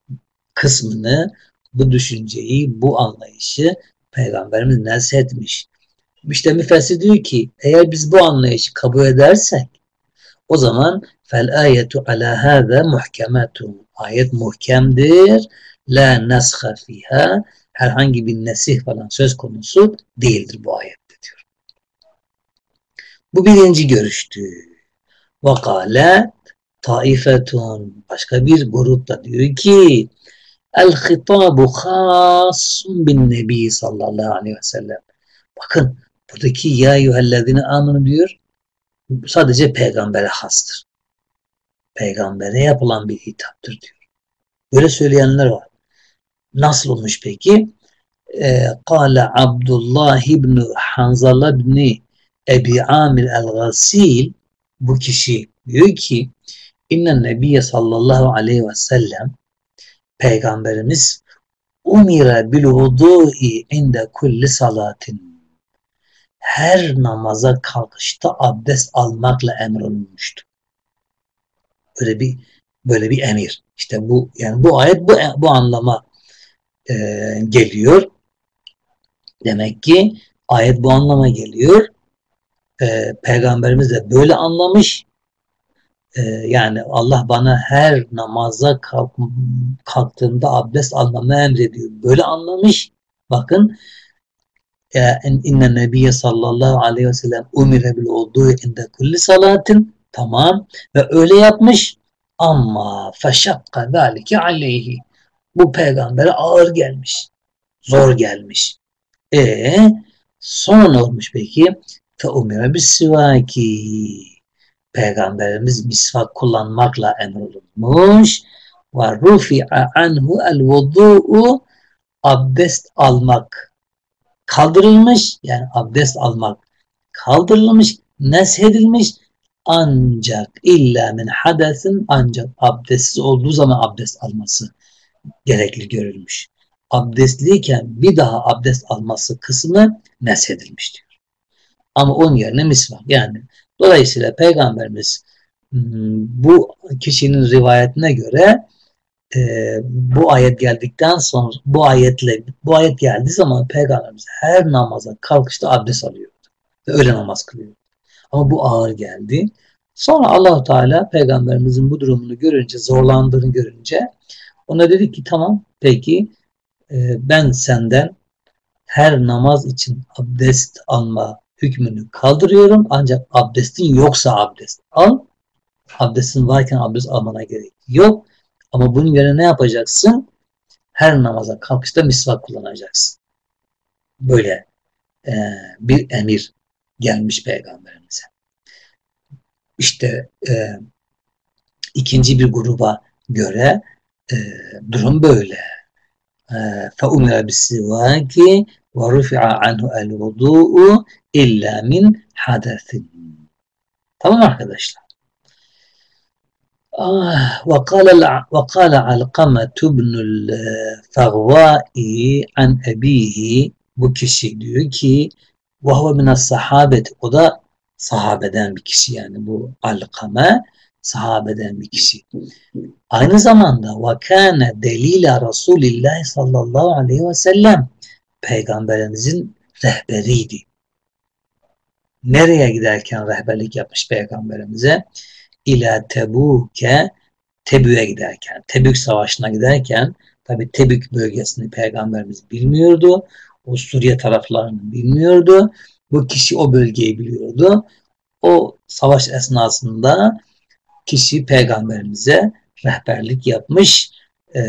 kısmını, bu düşünceyi, bu anlayışı Peygamberimiz nezh etmiş. İşte müfessir diyor ki eğer biz bu anlayışı kabul edersek o zaman fel ayetu ala hâze muhkemetun. Ayet muhkemdir. La nesha fiha herhangi bir nesih falan söz konusu değildir bu ayette diyor. Bu birinci görüştü. Vakale taifetun başka bir grupta diyor ki el hitabu hasun bin nebi sallallahu aleyhi ve sellem. Bakın buradaki ya eyyühellezine amını diyor sadece peygambere hastır. Peygambere yapılan bir hitaptır diyor. Böyle söyleyenler var. Nasıl olmuş peki? Ee, Kale Abdullah ibn Hanzala ibn Ebi Amir el-Gasil bu kişi diyor ki İnnen Nebiye sallallahu aleyhi ve sellem Peygamberimiz umire bil vudu'i inde kulli salatin her namaza kalkışta abdest almakla emrolunmuştu. Böyle bir böyle bir emir. İşte bu yani bu ayet bu bu anlama e, geliyor. Demek ki ayet bu anlama geliyor. E, Peygamberimiz de böyle anlamış. E, yani Allah bana her namaza kalk, kalktığımda abdest almamı emrediyor. Böyle anlamış. Bakın inne nebiye sallallahu aleyhi ve sellem umire bil olduğu inde kulli salatin tamam ve öyle yapmış ama feşakka zalike aleyhi bu peygambere ağır gelmiş. Zor gelmiş. E ne olmuş peki? Fe umire bis sivaki. Peygamberimiz misvak kullanmakla emrolunmuş. Ve rufi'a anhu el vudu'u abdest almak kaldırılmış. Yani abdest almak kaldırılmış, neshedilmiş ancak illa min hadesin ancak abdestsiz olduğu zaman abdest alması gerekli görülmüş. Abdestliyken bir daha abdest alması kısmı neshedilmiş diyor. Ama onun yerine misvak. Yani dolayısıyla Peygamberimiz hmm, bu kişinin rivayetine göre e, bu ayet geldikten sonra bu ayetle bu ayet geldiği zaman Peygamberimiz her namaza kalkışta abdest alıyordu. Ve öyle namaz kılıyordu. Ama bu ağır geldi. Sonra allah Teala peygamberimizin bu durumunu görünce, zorlandığını görünce ona dedi ki tamam peki e, ben senden her namaz için abdest alma hükmünü kaldırıyorum. Ancak abdestin yoksa abdest al. Abdestin varken abdest almana gerek yok. Ama bunun yerine ne yapacaksın? Her namaza kalkışta misvak kullanacaksın. Böyle e, bir emir gelmiş peygamberimize. İşte e, ikinci bir gruba göre e, durum böyle. فَاُمِرَ بِالسِّوَاكِ وَرُفِعَ عَنْهُ الْوُضُوءُ اِلَّا مِنْ حَدَثٍ Tamam arkadaşlar. وقال وقال علقمة بن الفغواء عن أبيه bu kişi diyor ki وهو من الصحابة o da sahabeden bir kişi yani bu Alkame sahabeden bir kişi. Aynı zamanda وَكَانَ دَلِيلَ رَسُولِ اللّٰهِ sallallahu aleyhi ve sellem Peygamberimizin rehberiydi. Nereye giderken rehberlik yapmış Peygamberimize? İlâ Tebûke Tebük'e giderken, Tebük Savaşı'na giderken tabi Tebük bölgesini Peygamberimiz bilmiyordu. O Suriye taraflarını bilmiyordu. Bu kişi o bölgeyi biliyordu. O savaş esnasında kişi peygamberimize rehberlik yapmış, e,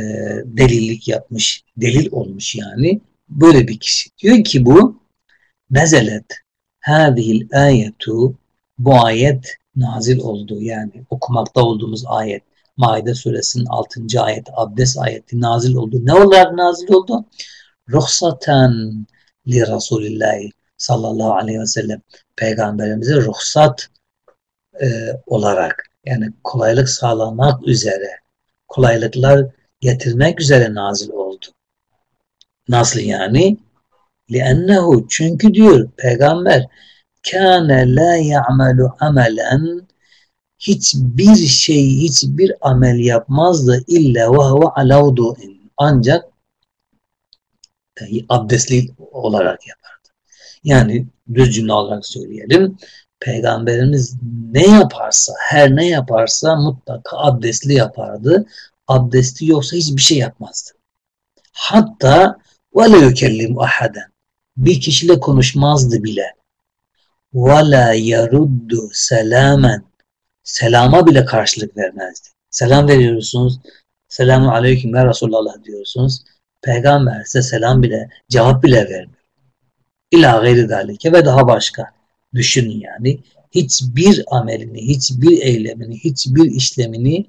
delillik yapmış, delil olmuş yani. Böyle bir kişi. Diyor ki bu nezelet hadihil ayetu bu ayet nazil oldu yani okumakta olduğumuz ayet Maide suresinin 6. ayet abdest ayeti nazil oldu. Ne olarak nazil oldu? Ruhsaten li Resulillahi sallallahu aleyhi ve sellem peygamberimize ruhsat e, olarak yani kolaylık sağlamak üzere kolaylıklar getirmek üzere nazil oldu. Nasıl yani? لِأَنَّهُ çünkü diyor peygamber kâne la ya'melu amelen hiçbir şey, hiçbir amel yapmazdı illa ve huve ala Ancak abdestli olarak yapardı. Yani düz cümle olarak söyleyelim. Peygamberimiz ne yaparsa, her ne yaparsa mutlaka abdestli yapardı. Abdesti yoksa hiçbir şey yapmazdı. Hatta وَلَا يُكَلِّمُ أَحَدًا Bir kişiyle konuşmazdı bile. ve la yeruddu selamen selama bile karşılık vermezdi. Selam veriyorsunuz. Selamun aleyküm ya Resulallah diyorsunuz. Peygamber size selam bile, cevap bile vermiyor. İlâ gayri dalike ve daha başka. Düşünün yani. Hiçbir amelini, hiçbir eylemini, hiçbir işlemini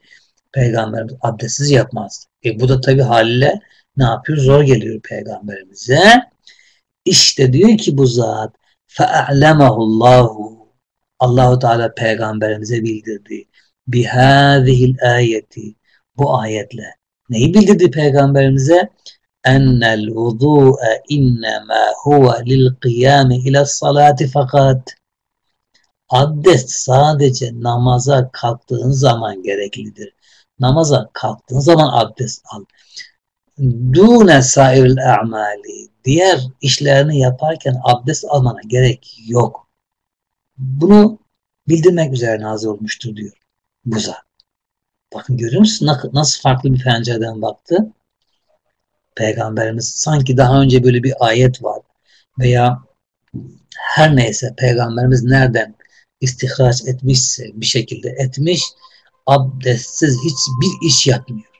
Peygamberimiz abdestsiz yapmaz. E bu da tabi haliyle ne yapıyor? Zor geliyor Peygamberimize. İşte diyor ki bu zat fe'lemehullahu Allahu Teala peygamberimize bildirdi. Bihâzihil ayeti bu ayetle. Neyi bildirdi peygamberimize? Ennel vudu'e innemâ huve lil kıyâmi ile salati fakat abdest sadece namaza kalktığın zaman gereklidir. Namaza kalktığın zaman abdest al. Dune sairil a'mali. Diğer işlerini yaparken abdest almana gerek yok. Bunu bildirmek üzere nazil olmuştur diyor Buza. Bakın görüyor musun nasıl farklı bir pencereden baktı? Peygamberimiz sanki daha önce böyle bir ayet var veya her neyse peygamberimiz nereden istihraç etmişse bir şekilde etmiş abdestsiz hiçbir iş yapmıyor.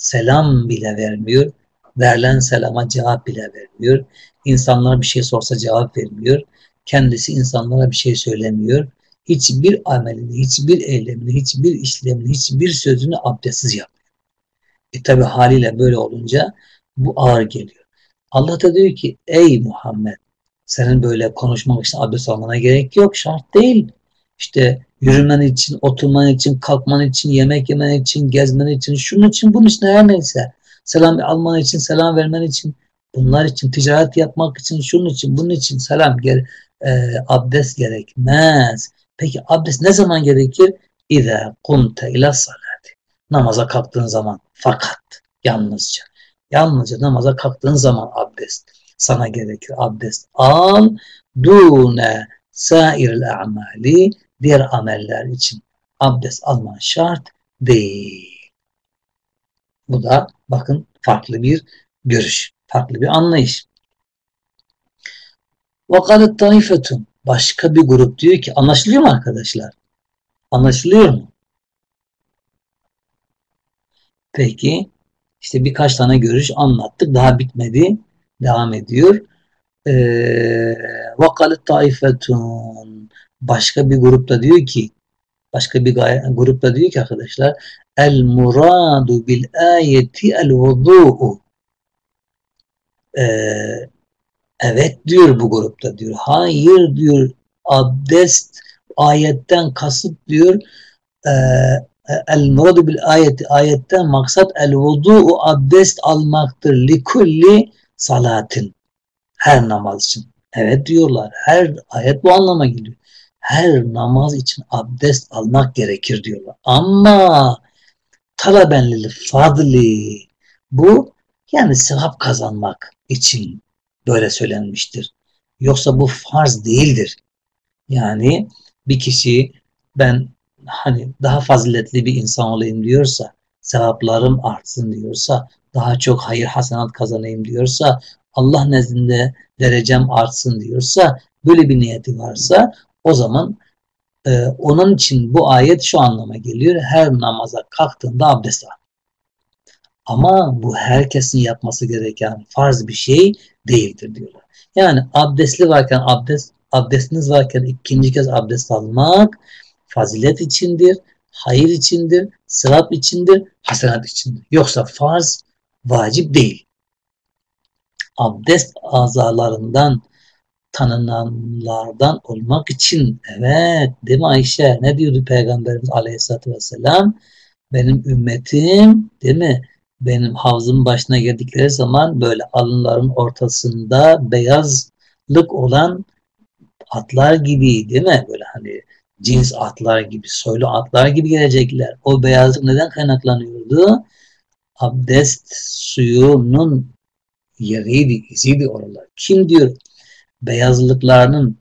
Selam bile vermiyor. Verilen selama cevap bile vermiyor. İnsanlar bir şey sorsa cevap vermiyor. Kendisi insanlara bir şey söylemiyor. Hiçbir amelini, hiçbir eylemini, hiçbir işlemini, hiçbir sözünü abdestsiz yapmıyor. E tabi haliyle böyle olunca bu ağır geliyor. Allah da diyor ki ey Muhammed senin böyle konuşmak için abdest almana gerek yok. Şart değil. İşte yürümen için, oturman için, kalkman için, yemek yemen için, gezmen için, şunun için, bunun için her neyse. Selam alman için, selam vermen için, bunlar için, ticaret yapmak için, şunun için, bunun için selam, gel, e, abdest gerekmez. Peki abdest ne zaman gerekir? İze kumte ila salati. Namaza kalktığın zaman fakat yalnızca. Yalnızca namaza kalktığın zaman abdest sana gerekir. Abdest al dune sairil a'mali diğer ameller için abdest alman şart değil. Bu da bakın farklı bir görüş, farklı bir anlayış. Vakalet taifetun başka bir grup diyor ki anlaşılıyor mu arkadaşlar? Anlaşılıyor mu? Peki işte birkaç tane görüş anlattık. Daha bitmedi. Devam ediyor. Ee, Vakalet taifetun Başka bir grupta diyor ki başka bir grupta diyor ki arkadaşlar el muradu bil ayeti el vudu'u ee, Evet diyor bu grupta diyor. Hayır diyor abdest ayetten kasıt diyor e, el muradu bil ayeti ayetten maksat el vudu'u abdest almaktır li kulli salatin her namaz için. Evet diyorlar. Her ayet bu anlama geliyor. Her namaz için abdest almak gerekir diyorlar. Ama talabenlil fadli bu yani sevap kazanmak için böyle söylenmiştir. Yoksa bu farz değildir. Yani bir kişi ben hani daha faziletli bir insan olayım diyorsa, sevaplarım artsın diyorsa, daha çok hayır hasenat kazanayım diyorsa, Allah nezdinde derecem artsın diyorsa, böyle bir niyeti varsa o zaman e, onun için bu ayet şu anlama geliyor. Her namaza kalktığında abdest al. Ama bu herkesin yapması gereken farz bir şey değildir diyorlar. Yani abdestli varken abdest abdestiniz varken ikinci kez abdest almak fazilet içindir, hayır içindir, sevap içindir, hasenat içindir. Yoksa farz, vacip değil. Abdest azalarından tanınanlardan olmak için evet değil mi Ayşe ne diyordu Peygamberimiz Aleyhisselatü Vesselam benim ümmetim değil mi benim havzımın başına geldikleri zaman böyle alınların ortasında beyazlık olan atlar gibi değil mi böyle hani cins atlar gibi, soylu atlar gibi gelecekler. O beyazlık neden kaynaklanıyordu? Abdest suyunun yeriydi, iziydi oralar. Kim diyor beyazlıklarının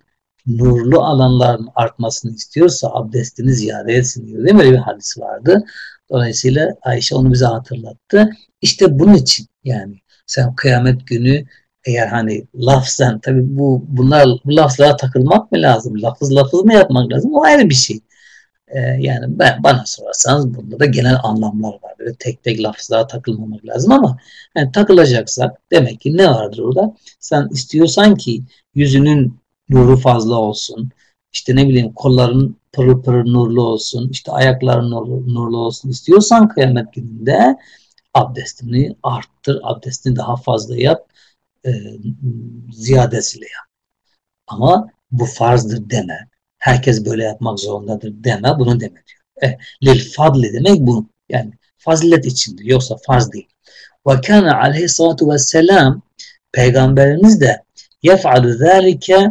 nurlu alanların artmasını istiyorsa abdestini ziyade etsin diyor. Değil mi? Öyle bir hadis vardı. Dolayısıyla Ayşe onu bize hatırlattı. İşte bunun için yani sen kıyamet günü eğer hani lafzen tabi bu bunlar bu laflara takılmak mı lazım? Lafız lafız mı yapmak lazım? O ayrı bir şey. Ee, yani ben bana sorarsanız bunda da genel anlamlar var. Böyle tek tek lafızlara takılmamak lazım ama yani takılacaksak demek ki ne vardır orada? Sen istiyorsan ki yüzünün nuru fazla olsun. İşte ne bileyim kolların pırıl pırıl nurlu olsun. işte ayakların nurlu, nurlu olsun istiyorsan kıyamet gününde abdestini arttır. Abdestini daha fazla yap e, ziyadesiyle yap. Ama bu farzdır deme. Herkes böyle yapmak zorundadır deme. Bunu deme diyor. E, lil fadli demek bu. Yani fazilet içindir. Yoksa farz değil. Ve kana aleyhissalatu vesselam Peygamberimiz de yef'alu zâlike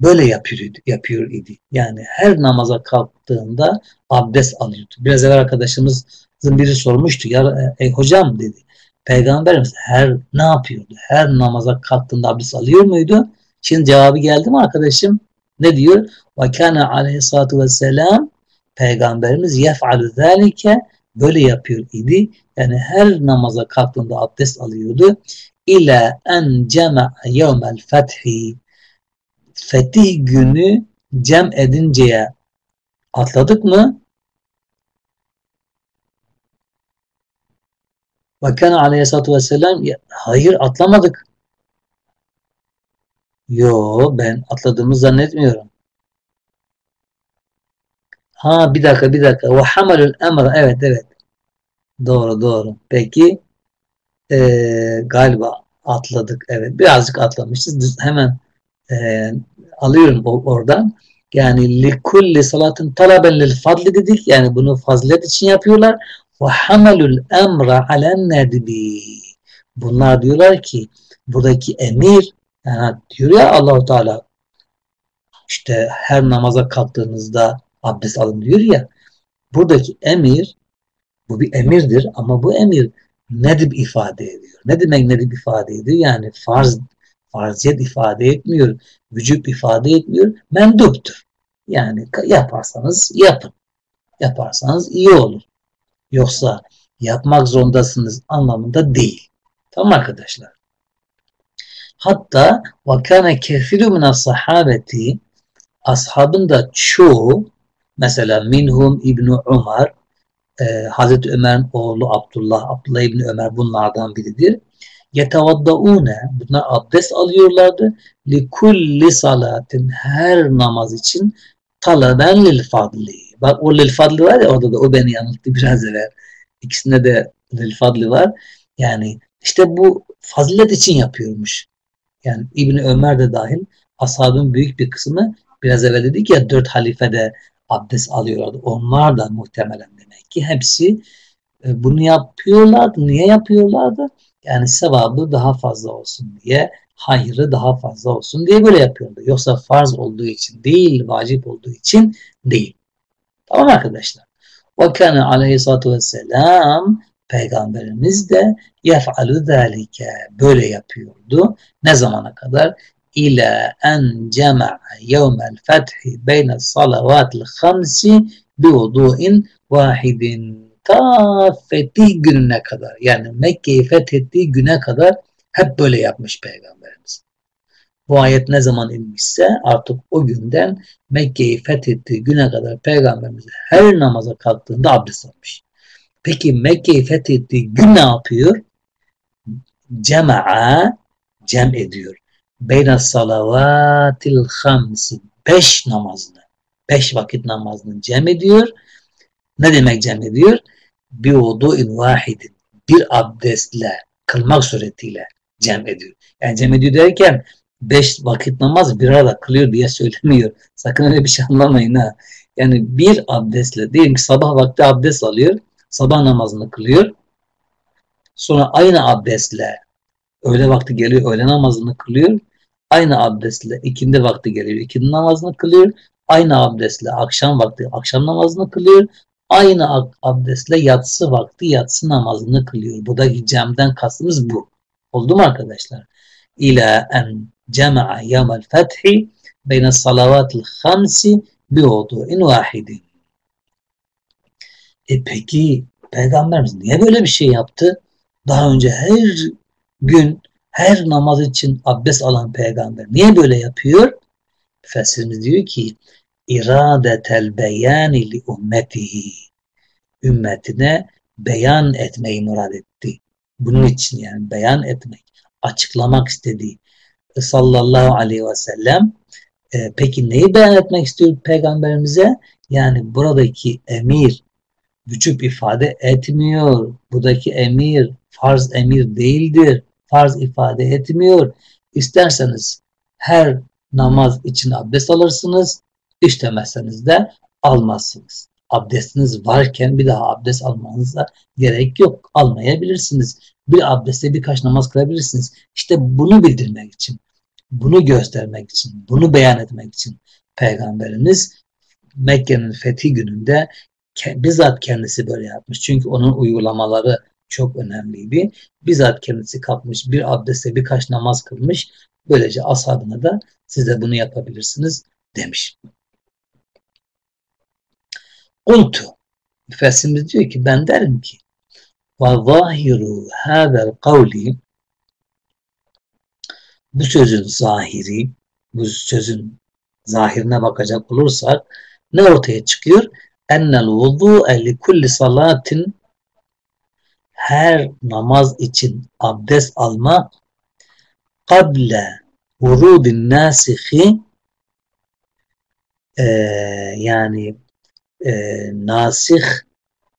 böyle yapıyor, yapıyor idi. Yani her namaza kalktığında abdest alıyordu. Biraz evvel arkadaşımızın biri sormuştu. Ya e, hocam dedi. Peygamberimiz her ne yapıyordu? Her namaza kalktığında abdest alıyor muydu? Şimdi cevabı geldi mi arkadaşım? Ne diyor? Ve kana aleyhissalatu vesselam Peygamberimiz yef'alu zâlike böyle yapıyor idi. Yani her namaza kalktığında abdest alıyordu. İle en cema yevmel fethi fetih günü cem edinceye atladık mı? Ve aleyhissalatü vesselam hayır atlamadık. Yo ben atladığımı zannetmiyorum. Ha bir dakika bir dakika. Ve hamalül emre evet evet. Doğru doğru. Peki ee, galiba atladık. Evet birazcık atlamışız. Hemen e, alıyorum oradan. Yani likulli salatin talaben lil fadli dedik. Yani bunu fazilet için yapıyorlar. Ve hamelul emra alen nedbi. Bunlar diyorlar ki buradaki emir yani diyor ya Allahu Teala işte her namaza kalktığınızda abdest alın diyor ya buradaki emir bu bir emirdir ama bu emir nedib ifade ediyor. Ne demek nedib ifade ediyor? Yani farz farziyet ifade etmiyor, vücut ifade etmiyor, menduptur. Yani yaparsanız yapın. Yaparsanız iyi olur. Yoksa yapmak zorundasınız anlamında değil. Tamam arkadaşlar. Hatta vakane kefiru min sahabeti ashabın da çoğu mesela minhum İbni Umar e, Hazreti Ömer'in oğlu Abdullah Abdullah İbni Ömer bunlardan biridir. Yetevaddaune bunlar abdest alıyorlardı. Li kulli salatin her namaz için talaben lil fadli Bak o lil fadli var ya orada da o beni yanılttı *laughs* biraz evvel. İkisinde de lil fadli var. Yani işte bu fazilet için yapıyormuş. Yani İbni Ömer de dahil ashabın büyük bir kısmı biraz evvel dedik ya dört halifede abdest alıyorlardı. Onlar da muhtemelen demek ki hepsi e, bunu yapıyorlardı. Niye yapıyorlardı? Yani sevabı daha fazla olsun diye, hayrı daha fazla olsun diye böyle yapıyordu. Yoksa farz olduğu için değil, vacip olduğu için değil. Tamam arkadaşlar. Ve kâne aleyhissalatu vesselam Peygamberimiz de yef'alu zâlike böyle yapıyordu. Ne zamana kadar? İlâ en cema'a yevmel fethi beyne salavatil hamsi bi vudu'in vahidin ta fethi gününe kadar yani Mekke'yi fethettiği güne kadar hep böyle yapmış Peygamberimiz. Bu ayet ne zaman inmişse artık o günden Mekke'yi fethettiği güne kadar Peygamberimiz her namaza kalktığında abdest almış. Peki Mekke'yi fethettiği gün ne yapıyor? Cema'a cem ediyor. Beyne salavatil hamsi beş namazını beş vakit namazını cem ediyor. Ne demek cem ediyor? Bir vudu'in vahidin bir abdestle kılmak suretiyle cem ediyor. Yani cem ediyor derken beş vakit namaz bir arada kılıyor diye *laughs* söylemiyor. Sakın öyle bir şey anlamayın ha. Yani bir abdestle diyelim ki sabah vakti abdest alıyor. Sabah namazını kılıyor. Sonra aynı abdestle öğle vakti geliyor öğle namazını kılıyor. Aynı abdestle ikindi vakti geliyor ikindi namazını kılıyor. Aynı abdestle akşam vakti akşam namazını kılıyor. Aynı abdestle yatsı vakti yatsı namazını kılıyor. Buradaki cemden kastımız bu. Oldu mu arkadaşlar? İlâ en cema'a yevmel fethi beyne salavatil hamsi bi vudu'in vahidin. E peki Peygamberimiz niye böyle bir şey yaptı? Daha önce her gün her namaz için abdest alan peygamber niye böyle yapıyor? Fesirimiz diyor ki iradetel beyani li ümmetihi ümmetine beyan etmeyi murad etti. Bunun için yani beyan etmek, açıklamak istediği sallallahu aleyhi ve sellem e, peki neyi beyan etmek istiyor peygamberimize? Yani buradaki emir vücut ifade etmiyor. Buradaki emir farz emir değildir. Farz ifade etmiyor. İsterseniz her namaz için abdest alırsınız. İstemezseniz de almazsınız. Abdestiniz varken bir daha abdest almanıza gerek yok. Almayabilirsiniz. Bir abdestte birkaç namaz kılabilirsiniz. İşte bunu bildirmek için, bunu göstermek için, bunu beyan etmek için Peygamberimiz Mekke'nin fethi gününde bizzat kendisi böyle yapmış. Çünkü onun uygulamaları çok önemliydi. Bizzat kendisi kalkmış bir abdestte birkaç namaz kılmış. Böylece ashabına da siz de bunu yapabilirsiniz demiş. Kultu Müfessimiz diyor ki ben derim ki ve zahiru hadel kavli bu sözün zahiri bu sözün zahirine bakacak olursak ne ortaya çıkıyor? Ennel vudu'e li kulli salatin her namaz için abdest alma kable vurudin nasihi e, yani e, nasih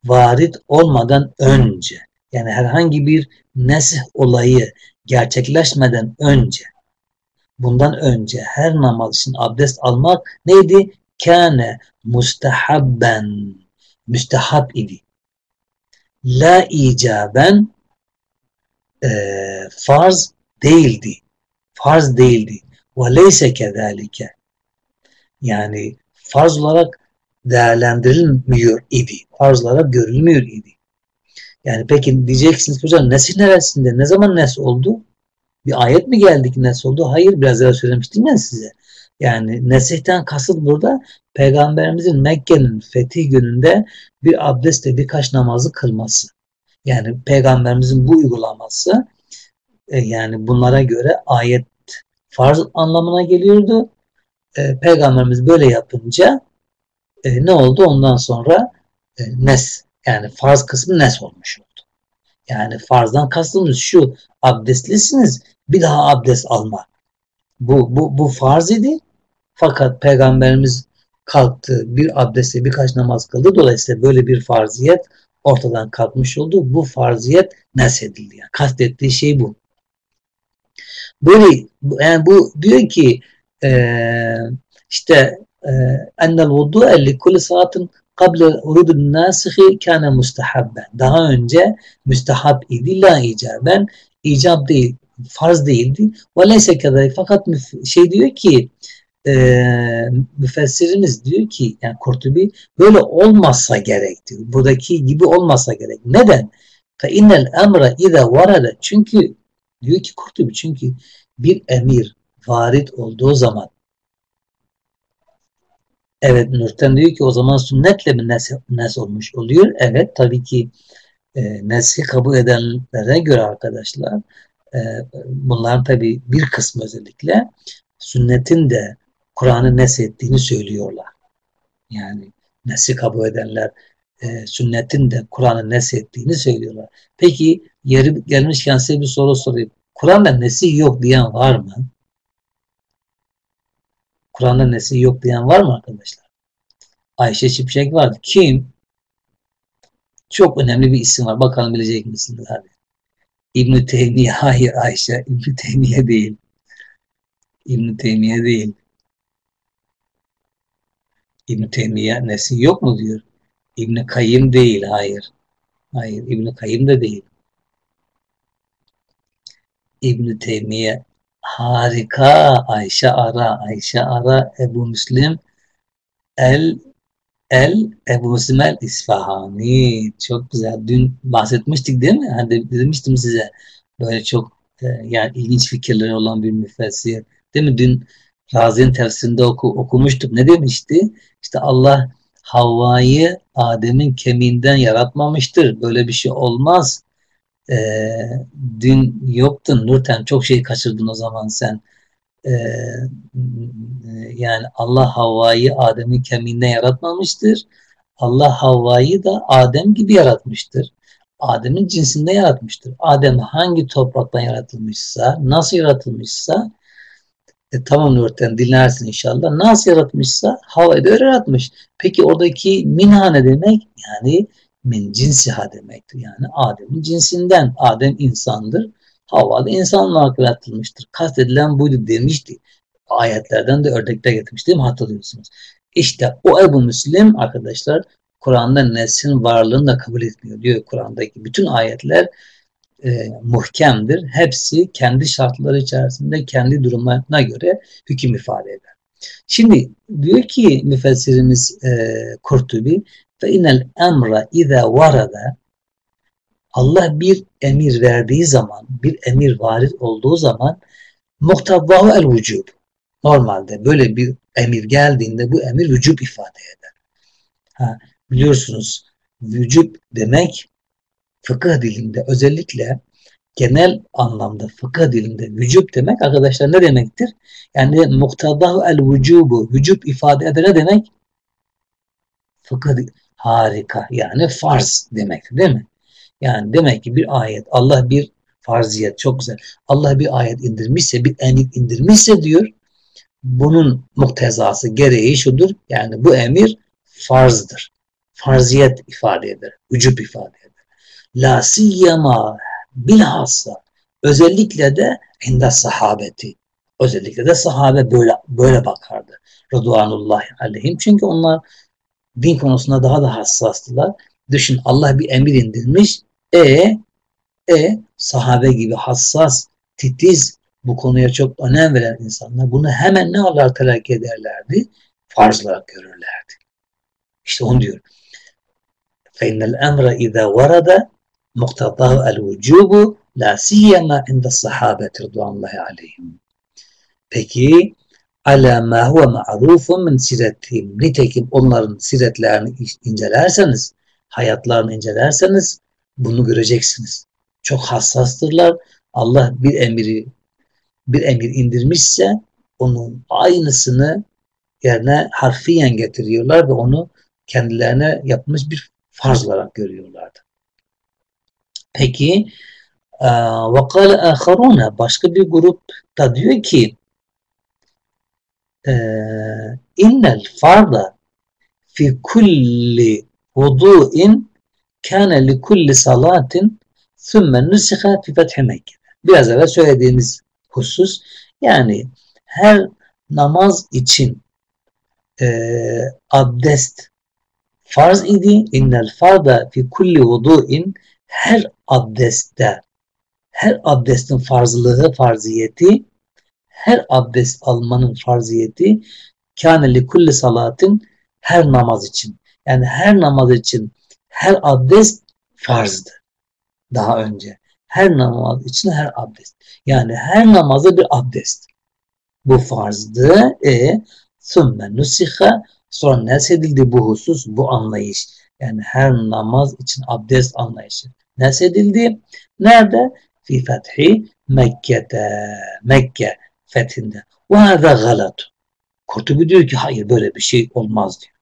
varit olmadan önce yani herhangi bir nesih olayı gerçekleşmeden önce bundan önce her namaz için abdest almak neydi? Kâne mustahabben müstehab idi. La icaben e, farz değildi. Farz değildi. Ve leyse kezalike. Yani farz olarak değerlendirilmiyor idi. Farz olarak görülmüyor idi. Yani peki diyeceksiniz hocam nesil neresinde? Ne zaman nes oldu? Bir ayet mi geldi ki nes oldu? Hayır biraz evvel söylemiştim ben size. Yani nesihten kasıt burada Peygamberimizin Mekke'nin fethi gününde bir abdestle birkaç namazı kılması. Yani Peygamberimizin bu uygulaması e, yani bunlara göre ayet farz anlamına geliyordu. E, Peygamberimiz böyle yapınca e, ne oldu? Ondan sonra e, nes yani farz kısmı nes olmuş oldu. Yani farzdan kastımız şu abdestlisiniz bir daha abdest alma. Bu, bu, bu farz idi. Fakat Peygamberimiz kalktı, bir abdestle birkaç namaz kıldı. Dolayısıyla böyle bir farziyet ortadan kalkmış oldu. Bu farziyet nesedildi. Yani kastettiği şey bu. Böyle yani bu diyor ki e, işte ennel vudu'e li kulli salatin kable urudun nasihi kâne mustahabben. Daha önce müstehab idi la icaben. icab değil, farz değildi. Ve leyse kadar fakat şey diyor ki e, müfessirimiz diyor ki yani Kurtubi böyle olmazsa gerek diyor. Buradaki gibi olmasa gerek. Neden? Fe innel emre ize varada çünkü diyor ki Kurtubi çünkü bir emir varit olduğu zaman Evet Nurten diyor ki o zaman sünnetle mi nes, nes olmuş oluyor? Evet tabii ki e, nesli kabul edenlere göre arkadaşlar e, bunların tabii bir kısmı özellikle sünnetin de Kur'an'ı neshettiğini söylüyorlar. Yani nesli kabul edenler e, sünnetin de Kur'an'ı neshettiğini söylüyorlar. Peki yeri gelmişken size bir soru sorayım. Kur'an'da nesih yok diyen var mı? Kur'an'da nesih yok diyen var mı arkadaşlar? Ayşe Çipşek vardı. Kim? Çok önemli bir isim var. Bakalım bilecek misiniz? Hadi. İbn-i Teymiye. *laughs* Hayır Ayşe. İbn-i Teymiye değil. İbn-i Teymiye değil. İbn-i Teymiye nesih yok mu diyor. İbn-i Kayyım değil. Hayır. Hayır. İbn-i Kayyım da değil. İbn Teymiye harika Ayşe ara Ayşe ara Ebu Müslim el el Ebu Müslim el İsfahani çok güzel dün bahsetmiştik değil mi? Hani demiştim size böyle çok e, yani ilginç fikirleri olan bir müfessir değil mi? Dün Razi'nin tefsirinde oku, okumuştuk. Ne demişti? İşte Allah Havva'yı Adem'in kemiğinden yaratmamıştır. Böyle bir şey olmaz e, dün yoktun Nurten çok şey kaçırdın o zaman sen. E, yani Allah Havva'yı Adem'in kemiğinden yaratmamıştır. Allah Havva'yı da Adem gibi yaratmıştır. Adem'in cinsinde yaratmıştır. Adem hangi topraktan yaratılmışsa, nasıl yaratılmışsa e, tamam Nurten dinlersin inşallah. Nasıl yaratmışsa Havva'yı da öyle yaratmış. Peki oradaki minha ne demek? Yani min cinsiha demektir. Yani Adem'in cinsinden. Adem insandır. Havva da insan olarak yaratılmıştır. Kastedilen buydu demişti. Ayetlerden de örnekler getirmiş değil mi? Hatırlıyorsunuz. İşte o Ebu Müslim arkadaşlar Kur'an'da neslin varlığını da kabul etmiyor diyor Kur'an'daki bütün ayetler e, muhkemdir. Hepsi kendi şartları içerisinde kendi durumlarına göre hüküm ifade eder. Şimdi diyor ki müfessirimiz e, Kurtubi fe inel emra iza varada Allah bir emir verdiği zaman, bir emir varit olduğu zaman muhtavahu el vücub. Normalde böyle bir emir geldiğinde bu emir vücub ifade eder. Ha, biliyorsunuz vücub demek fıkıh dilinde özellikle genel anlamda fıkıh dilinde vücub demek arkadaşlar ne demektir? Yani muhtadahu el vücubu vücub ifade eder ne demek? Fıkıh harika yani farz demek değil mi? Yani demek ki bir ayet Allah bir farziyet çok güzel. Allah bir ayet indirmişse bir emir indirmişse diyor bunun muhtezası gereği şudur. Yani bu emir farzdır. Farziyet ifade eder. Vücub ifade eder. La siyyama bilhassa özellikle de inde sahabeti. Özellikle de sahabe böyle böyle bakardı. Rıdvanullah aleyhim. Çünkü onlar din konusunda daha da hassastılar. Düşün Allah bir emir indirmiş. E e sahabe gibi hassas, titiz, bu konuya çok önem veren insanlar bunu hemen ne olarak telakki ederlerdi? Farz olarak görürlerdi. İşte onu diyor. فَاِنَّ الْاَمْرَ اِذَا وَرَدَ مُقْتَضَهُ الْوُجُوبُ لَا سِيَّمَا عِنْدَ الصَّحَابَةِ رضوان aleyhim. Peki ala ma huve ma'rufun min siretihim. Nitekim onların siretlerini incelerseniz, hayatlarını incelerseniz bunu göreceksiniz. Çok hassastırlar. Allah bir emri bir emir indirmişse onun aynısını yerine harfiyen getiriyorlar ve onu kendilerine yapmış bir farz olarak görüyorlardı. Peki وَقَالَ آخَرُونَ başka bir grup da diyor ki innel farda fi kulli vudu'in kâne li kulli salatin thumme nusiha fi fethi Mekke. Biraz evvel söylediğimiz husus yani her namaz için e, abdest farz idi. İnnel farda fi kulli vudu'in her abdestte her abdestin farzlığı, farziyeti her abdest almanın farziyeti kâne li kulli salatin her namaz için. Yani her namaz için her abdest farzdı. Daha önce. Her namaz için her abdest. Yani her namaza bir abdest. Bu farzdı. E sümme nusiha sonra nesedildi bu husus, bu anlayış. Yani her namaz için abdest anlayışı. Nesedildi. Nerede? Fi fethi Mekke'de. Mekke fethinde. Ve hâzâ galat. Kurtubi diyor ki hayır böyle bir şey olmaz diyor.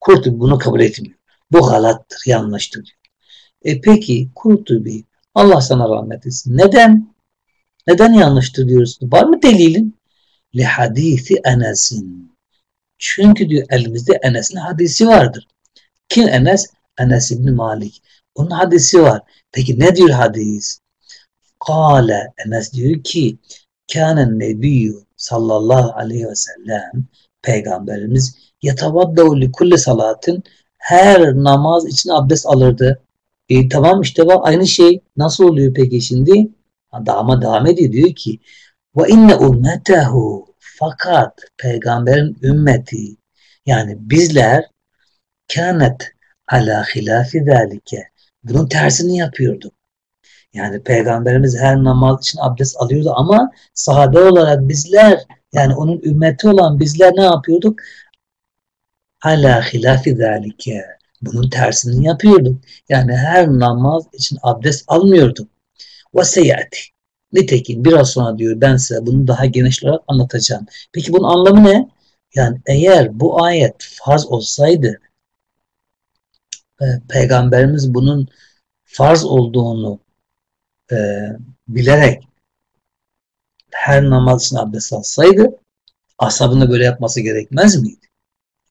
Kurtubi bunu kabul etmiyor. Bu galattır, yanlıştır diyor. E peki Kurtubi Allah sana rahmet etsin. Neden? Neden yanlıştır diyorsun? Var mı delilin? Li hadisi Enes'in. Çünkü diyor elimizde Enes'in hadisi vardır. Kim Enes? Enes İbni Malik. Onun hadisi var. Peki ne diyor hadis? Kale Enes diyor ki Kânen nebiyyü sallallahu aleyhi ve sellem peygamberimiz yetavaddau li kulli salatin her namaz için abdest alırdı. E, tamam işte bak aynı şey. Nasıl oluyor peki şimdi? Ama devam ediyor diyor ki ve inne ummetehu fakat peygamberin ümmeti yani bizler kânet ala hilafi zâlike bunun tersini yapıyorduk. Yani peygamberimiz her namaz için abdest alıyordu ama sahabe olarak bizler yani onun ümmeti olan bizler ne yapıyorduk? Ala hilafi zalike. Bunun tersini yapıyorduk. Yani her namaz için abdest almıyorduk. Ve seyati. Nitekim biraz sonra diyor ben size bunu daha geniş olarak anlatacağım. Peki bunun anlamı ne? Yani eğer bu ayet farz olsaydı peygamberimiz bunun farz olduğunu e, bilerek her namaz için abdest alsaydı ashabın böyle yapması gerekmez miydi?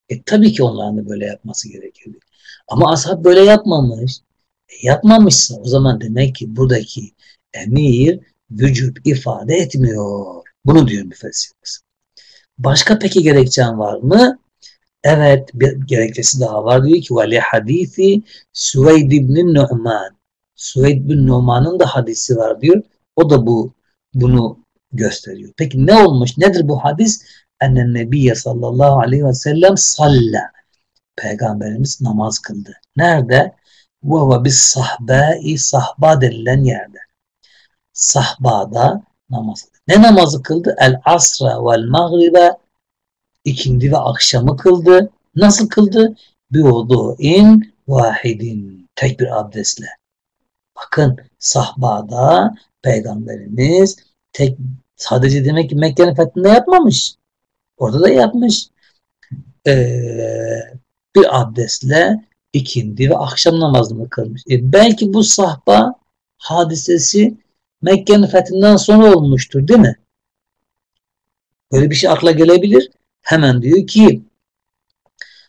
E tabii ki onların da böyle yapması gerekirdi. Ama ashab böyle yapmamış. E, yapmamışsa o zaman demek ki buradaki emir vücut ifade etmiyor. Bunu diyor müfessirimiz. Başka peki gerekçen var mı? Evet bir gerekçesi daha var diyor ki veli hadisi Süveyd ibn Nu'man Süveyd bin Numan'ın da hadisi var diyor. O da bu bunu gösteriyor. Peki ne olmuş? Nedir bu hadis? Ennen Nebiye sallallahu aleyhi ve sellem salla. Peygamberimiz namaz kıldı. Nerede? Ve ve bis sahbai sahba denilen yerde. Sahbada namaz kıldı. Ne namazı kıldı? El asra vel magribe ikindi ve akşamı kıldı. Nasıl kıldı? Bi in vahidin. Tek bir abdestle. Bakın sahbada peygamberimiz tek sadece demek ki Mekke'nin fethinde yapmamış. Orada da yapmış. Ee, bir abdestle ikindi ve akşam namazını kılmış. E belki bu sahba hadisesi Mekke'nin fethinden sonra olmuştur değil mi? Böyle bir şey akla gelebilir. Hemen diyor ki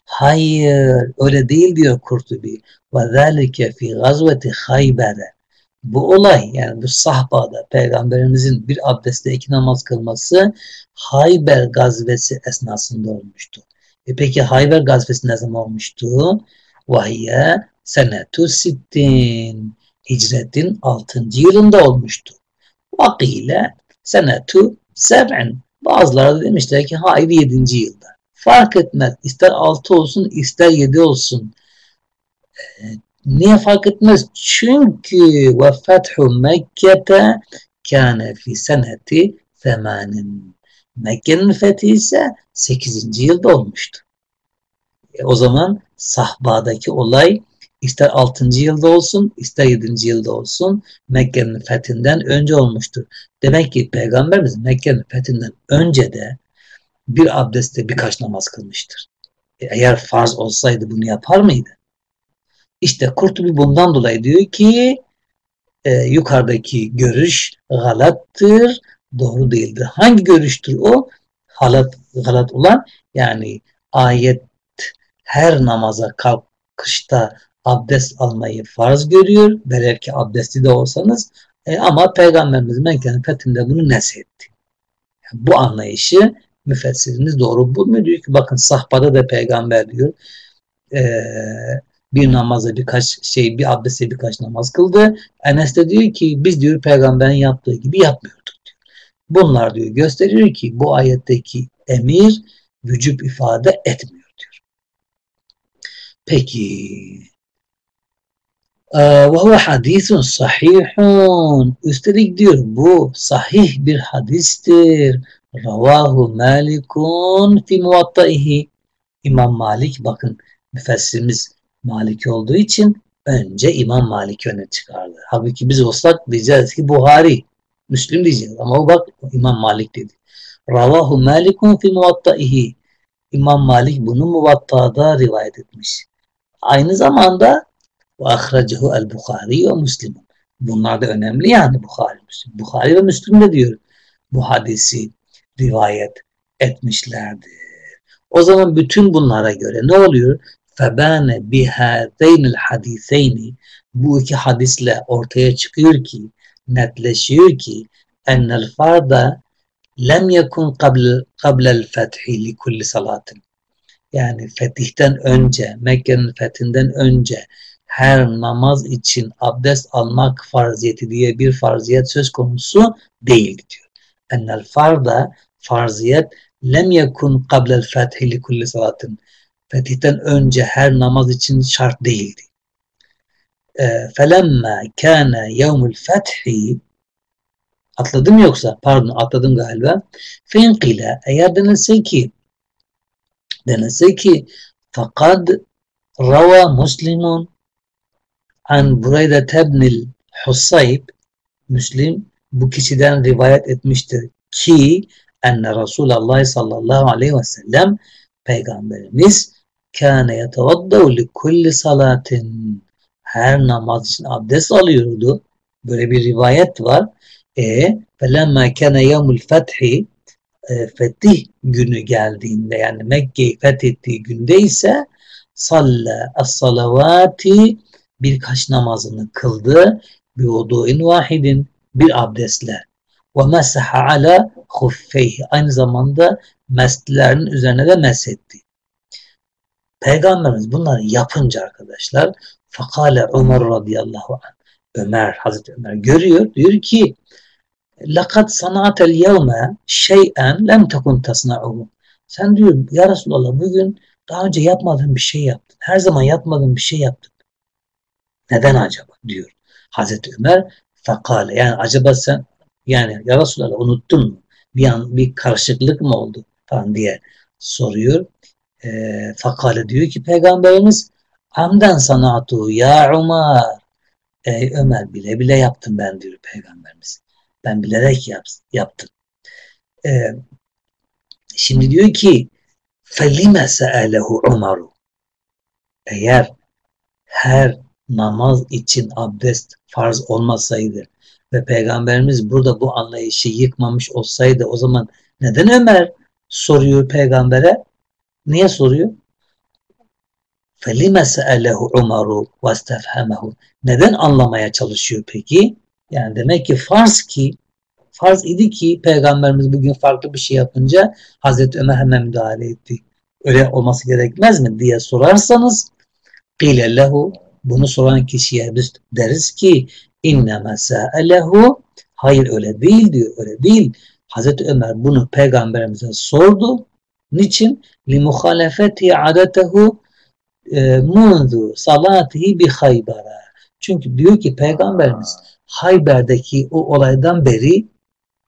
Hayır öyle değil diyor Kurtubi. Ve zâlike fî gazveti Hayber'e. Bu olay yani bu sahbada peygamberimizin bir abdestte iki namaz kılması Hayber gazvesi esnasında olmuştu. E peki Hayber gazvesi ne zaman olmuştu? Vahiye senetu sittin. Hicretin 6. yılında olmuştu. Vakile senetu seb'in. Bazıları da demişler ki hayır 7. yılda. Fark etmez. İster 6 olsun ister 7 olsun. Ee, niye fark etmez? Çünkü ve fethu Mekke'te kâne fi seneti semanin. Mekke'nin fethi ise 8. yılda olmuştu. E, o zaman sahbadaki olay ister 6. yılda olsun ister 7. yılda olsun Mekke'nin fethinden önce olmuştur. Demek ki Peygamberimiz Mekke'nin fethinden önce de bir abdestte birkaç namaz kılmıştır. E, eğer farz olsaydı bunu yapar mıydı? İşte Kurtubi bundan dolayı diyor ki e, yukarıdaki görüş galattır, doğru değildir. Hangi görüştür o? Halat, galat olan yani ayet her namaza kalkışta abdest almayı farz görüyor. Velev ki abdestli de olsanız e, ama Peygamberimiz Mekke'nin fethinde bunu nesetti. Yani bu anlayışı müfessirimiz doğru bulmuyor. Diyor ki bakın sahbada da peygamber diyor e, bir namaza birkaç şey bir abdeste birkaç namaz kıldı. Enes de diyor ki biz diyor peygamberin yaptığı gibi yapmıyorduk diyor. Bunlar diyor gösteriyor ki bu ayetteki emir vücub ifade etmiyor diyor. Peki ee, huve hadisun sahihun. Üstelik diyor bu sahih bir hadistir. Ravahu malikun fi muvattaihi. İmam Malik bakın müfessirimiz Malik olduğu için önce İmam Malik öne çıkardı. Halbuki biz olsak diyeceğiz ki Buhari, Müslim diyeceğiz. Ama o bak İmam Malik dedi. Ravahu malikun fi muvattaihi. İmam Malik bunu muvattada rivayet etmiş. Aynı zamanda ve ahracehu el Bukhari ve Müslim. Bunlar da önemli yani Bukhari, Müslim. Bukhari ve Müslim de diyor bu hadisi rivayet etmişlerdir. O zaman bütün bunlara göre ne oluyor? فَبَانَ بِهَذَيْنِ الْحَدِيثَيْنِ Bu iki hadisle ortaya çıkıyor ki, netleşiyor ki ennel farda lem yekun qabl qabla'l fethi li kulli salatin. Yani fetihten önce, Mekke'nin fethinden önce her namaz için abdest almak farziyeti diye bir farziyet söz konusu değil diyor. Ennel farda farziyet lem yekun qablel fethi li kulli salatin. Fetihten önce her namaz için şart değildi. Felemma kana yevmul fethi atladım yoksa pardon atladım galiba fenkile eğer denilse ki denilse ki fakad rava muslimun an Bureyde tebnil Husayb Müslim bu kişiden rivayet etmiştir ki enne Resulullah sallallahu aleyhi ve sellem Peygamberimiz kâne yetevaddau li kulli salatin her namaz için abdest alıyordu. Böyle bir rivayet var. E felemma kâne yevmul fethi e, fetih günü geldiğinde yani Mekke'yi fethettiği günde ise salla as-salavati birkaç namazını kıldı. Bi vudu'in vahidin bir abdestle. Ve mesaha ala huffeyhi. Aynı zamanda meslerin üzerine de mesetti. Peygamberimiz bunları yapınca arkadaşlar fakale Ömer radıyallahu anh Ömer, Hazreti Ömer görüyor. Diyor ki lakat sanatel yevme şey'en lem tekun tasna'uhu. Sen diyor ya Resulallah bugün daha önce yapmadığın bir şey yaptın. Her zaman yapmadığın bir şey yaptın. Neden acaba diyor Hazreti Ömer. Fakale yani acaba sen yani ya Resulallah unuttun mu? Bir an bir karışıklık mı oldu falan diye soruyor. E, fakale diyor ki Peygamberimiz hamden sanatu ya Ömer. Ey Ömer bile bile yaptım ben diyor Peygamberimiz. Ben bilerek yap, yaptım. E, şimdi diyor ki felime se'alehu Ömer'u. Eğer her namaz için abdest farz olmasaydı ve Peygamberimiz burada bu anlayışı yıkmamış olsaydı o zaman neden Ömer soruyor peygambere? Niye soruyor? فَلِمَ سَأَلَهُ عُمَرُ وَاسْتَفْهَمَهُ Neden anlamaya çalışıyor peki? Yani demek ki farz ki farz idi ki Peygamberimiz bugün farklı bir şey yapınca Hazreti Ömer hemen müdahale etti. Öyle olması gerekmez mi diye sorarsanız قِيلَ lehu bunu soran kişiye biz deriz ki inne mesâelehu hayır öyle değil diyor öyle değil. Hazreti Ömer bunu peygamberimize sordu. Niçin? Li muhalefeti adetehu e, mundu salatihi bi haybara. Çünkü diyor ki peygamberimiz Hayber'deki o olaydan beri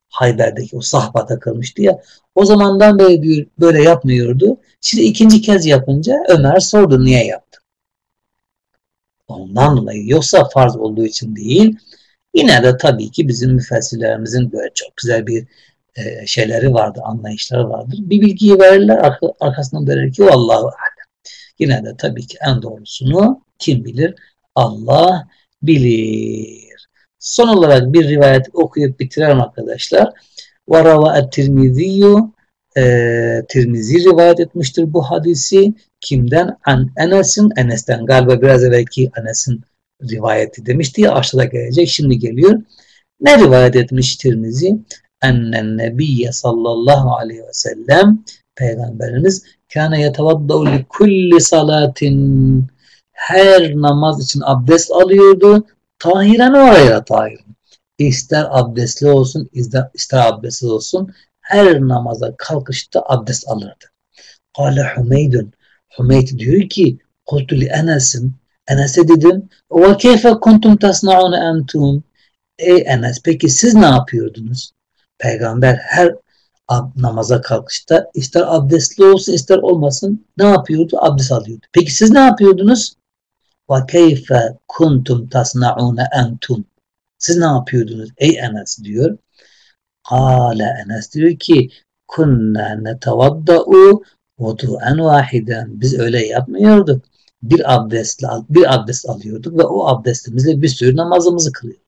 Hayber'deki o sahbada kalmıştı ya o zamandan beri böyle yapmıyordu. Şimdi ikinci kez yapınca Ömer sordu niye yaptı? Ondan dolayı yoksa farz olduğu için değil. Yine de tabii ki bizim müfessirlerimizin böyle çok güzel bir e, şeyleri vardır, anlayışları vardır. Bir bilgiyi verirler, ark arkasından verir ki o Allahu alem. Yine de tabii ki en doğrusunu kim bilir? Allah bilir. Son olarak bir rivayet okuyup bitirelim arkadaşlar. وَرَوَا التِّرْمِذِيُّ e, Tirmizi rivayet etmiştir bu hadisi. Kimden? An Enes'in, Enes'ten galiba biraz evvelki Enes'in rivayeti demişti ya aşağıda gelecek. Şimdi geliyor. Ne rivayet etmiş Tirmizi? ennen nebiyye sallallahu aleyhi ve sellem Peygamberimiz kâne yetevaddau li kulli salatin her namaz için abdest alıyordu. Tahiren oraya tahiren. İster abdestli olsun, ister, ister abdestsiz olsun her namaza kalkışta abdest alırdı. Kale Hümeydun. Hümeyd diyor ki kultu li Enes'in Enes'e dedim ve keyfe kuntum tasnaun entum Ey Enes peki siz ne yapıyordunuz? Peygamber her namaza kalkışta ister abdestli olsun ister olmasın ne yapıyordu? Abdest alıyordu. Peki siz ne yapıyordunuz? Ve keyfe kuntum tasnaune entum. Siz ne yapıyordunuz? Ey Enes diyor. Kale Enes diyor ki kunna netevadda'u vudu'en vahiden. Biz öyle yapmıyorduk. Bir abdestle bir abdest alıyorduk ve o abdestimizle bir sürü namazımızı kılıyorduk.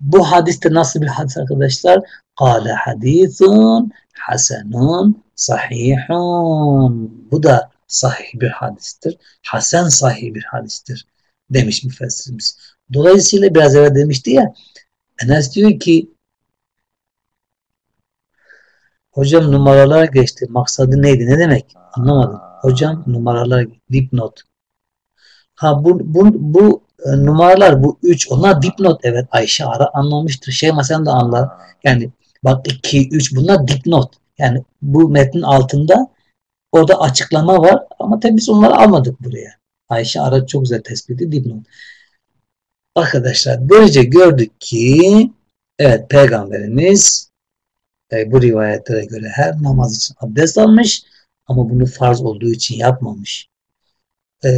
Bu hadiste nasıl bir hadis arkadaşlar? Kale hadithun hasenun sahihun. Bu da sahih bir hadistir. Hasen sahih bir hadistir demiş müfessirimiz. Dolayısıyla biraz evvel demişti ya Enes diyor ki hocam numaralar geçti. Maksadı neydi? Ne demek? Anlamadım. Hocam numaralar dipnot. Ha bu, bu, bu e, numaralar bu üç onlar dipnot evet Ayşe ara anlamıştır. Şeyma sen de anlar. Yani bak 2 3 bunlar dipnot. Yani bu metnin altında orada açıklama var ama tabii biz onları almadık buraya. Ayşe ara çok güzel tespiti dipnot. Arkadaşlar böylece gördük ki evet peygamberimiz e, bu rivayetlere göre her namaz için abdest almış ama bunu farz olduğu için yapmamış e,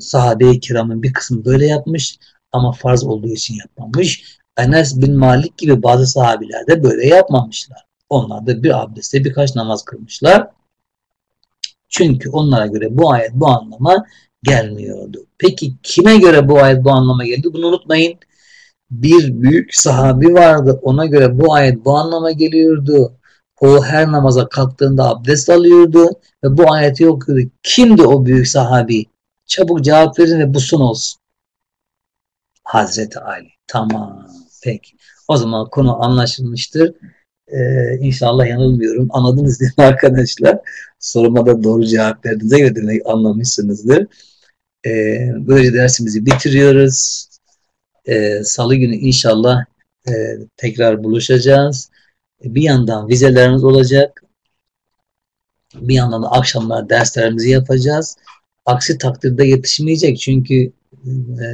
sahabe-i kiramın bir kısmı böyle yapmış ama farz olduğu için yapmamış. Enes bin Malik gibi bazı sahabiler de böyle yapmamışlar. Onlar da bir abdestte birkaç namaz kılmışlar. Çünkü onlara göre bu ayet bu anlama gelmiyordu. Peki kime göre bu ayet bu anlama geldi? Bunu unutmayın. Bir büyük sahabi vardı. Ona göre bu ayet bu anlama geliyordu. O her namaza kalktığında abdest alıyordu ve bu ayeti okuyordu. Kimdi o büyük sahabi? Çabuk cevap verin ve bu son olsun. Hazreti Ali. Tamam. Peki. O zaman konu anlaşılmıştır. Ee, inşallah yanılmıyorum. Anladınız değil mi arkadaşlar? Soruma da doğru cevap verdiğinize göre demek anlamışsınızdır. Ee, böylece dersimizi bitiriyoruz. Ee, Salı günü inşallah e, tekrar buluşacağız. Bir yandan vizelerimiz olacak. Bir yandan da akşamlar derslerimizi yapacağız. Aksi takdirde yetişmeyecek çünkü e,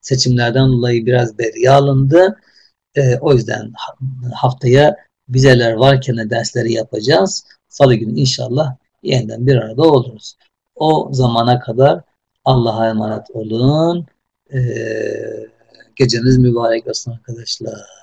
seçimlerden dolayı biraz beri alındı. E, o yüzden haftaya vizeler varken dersleri yapacağız. Salı günü inşallah yeniden bir arada oluruz. O zamana kadar Allah'a emanet olun. E, geceniz mübarek olsun arkadaşlar.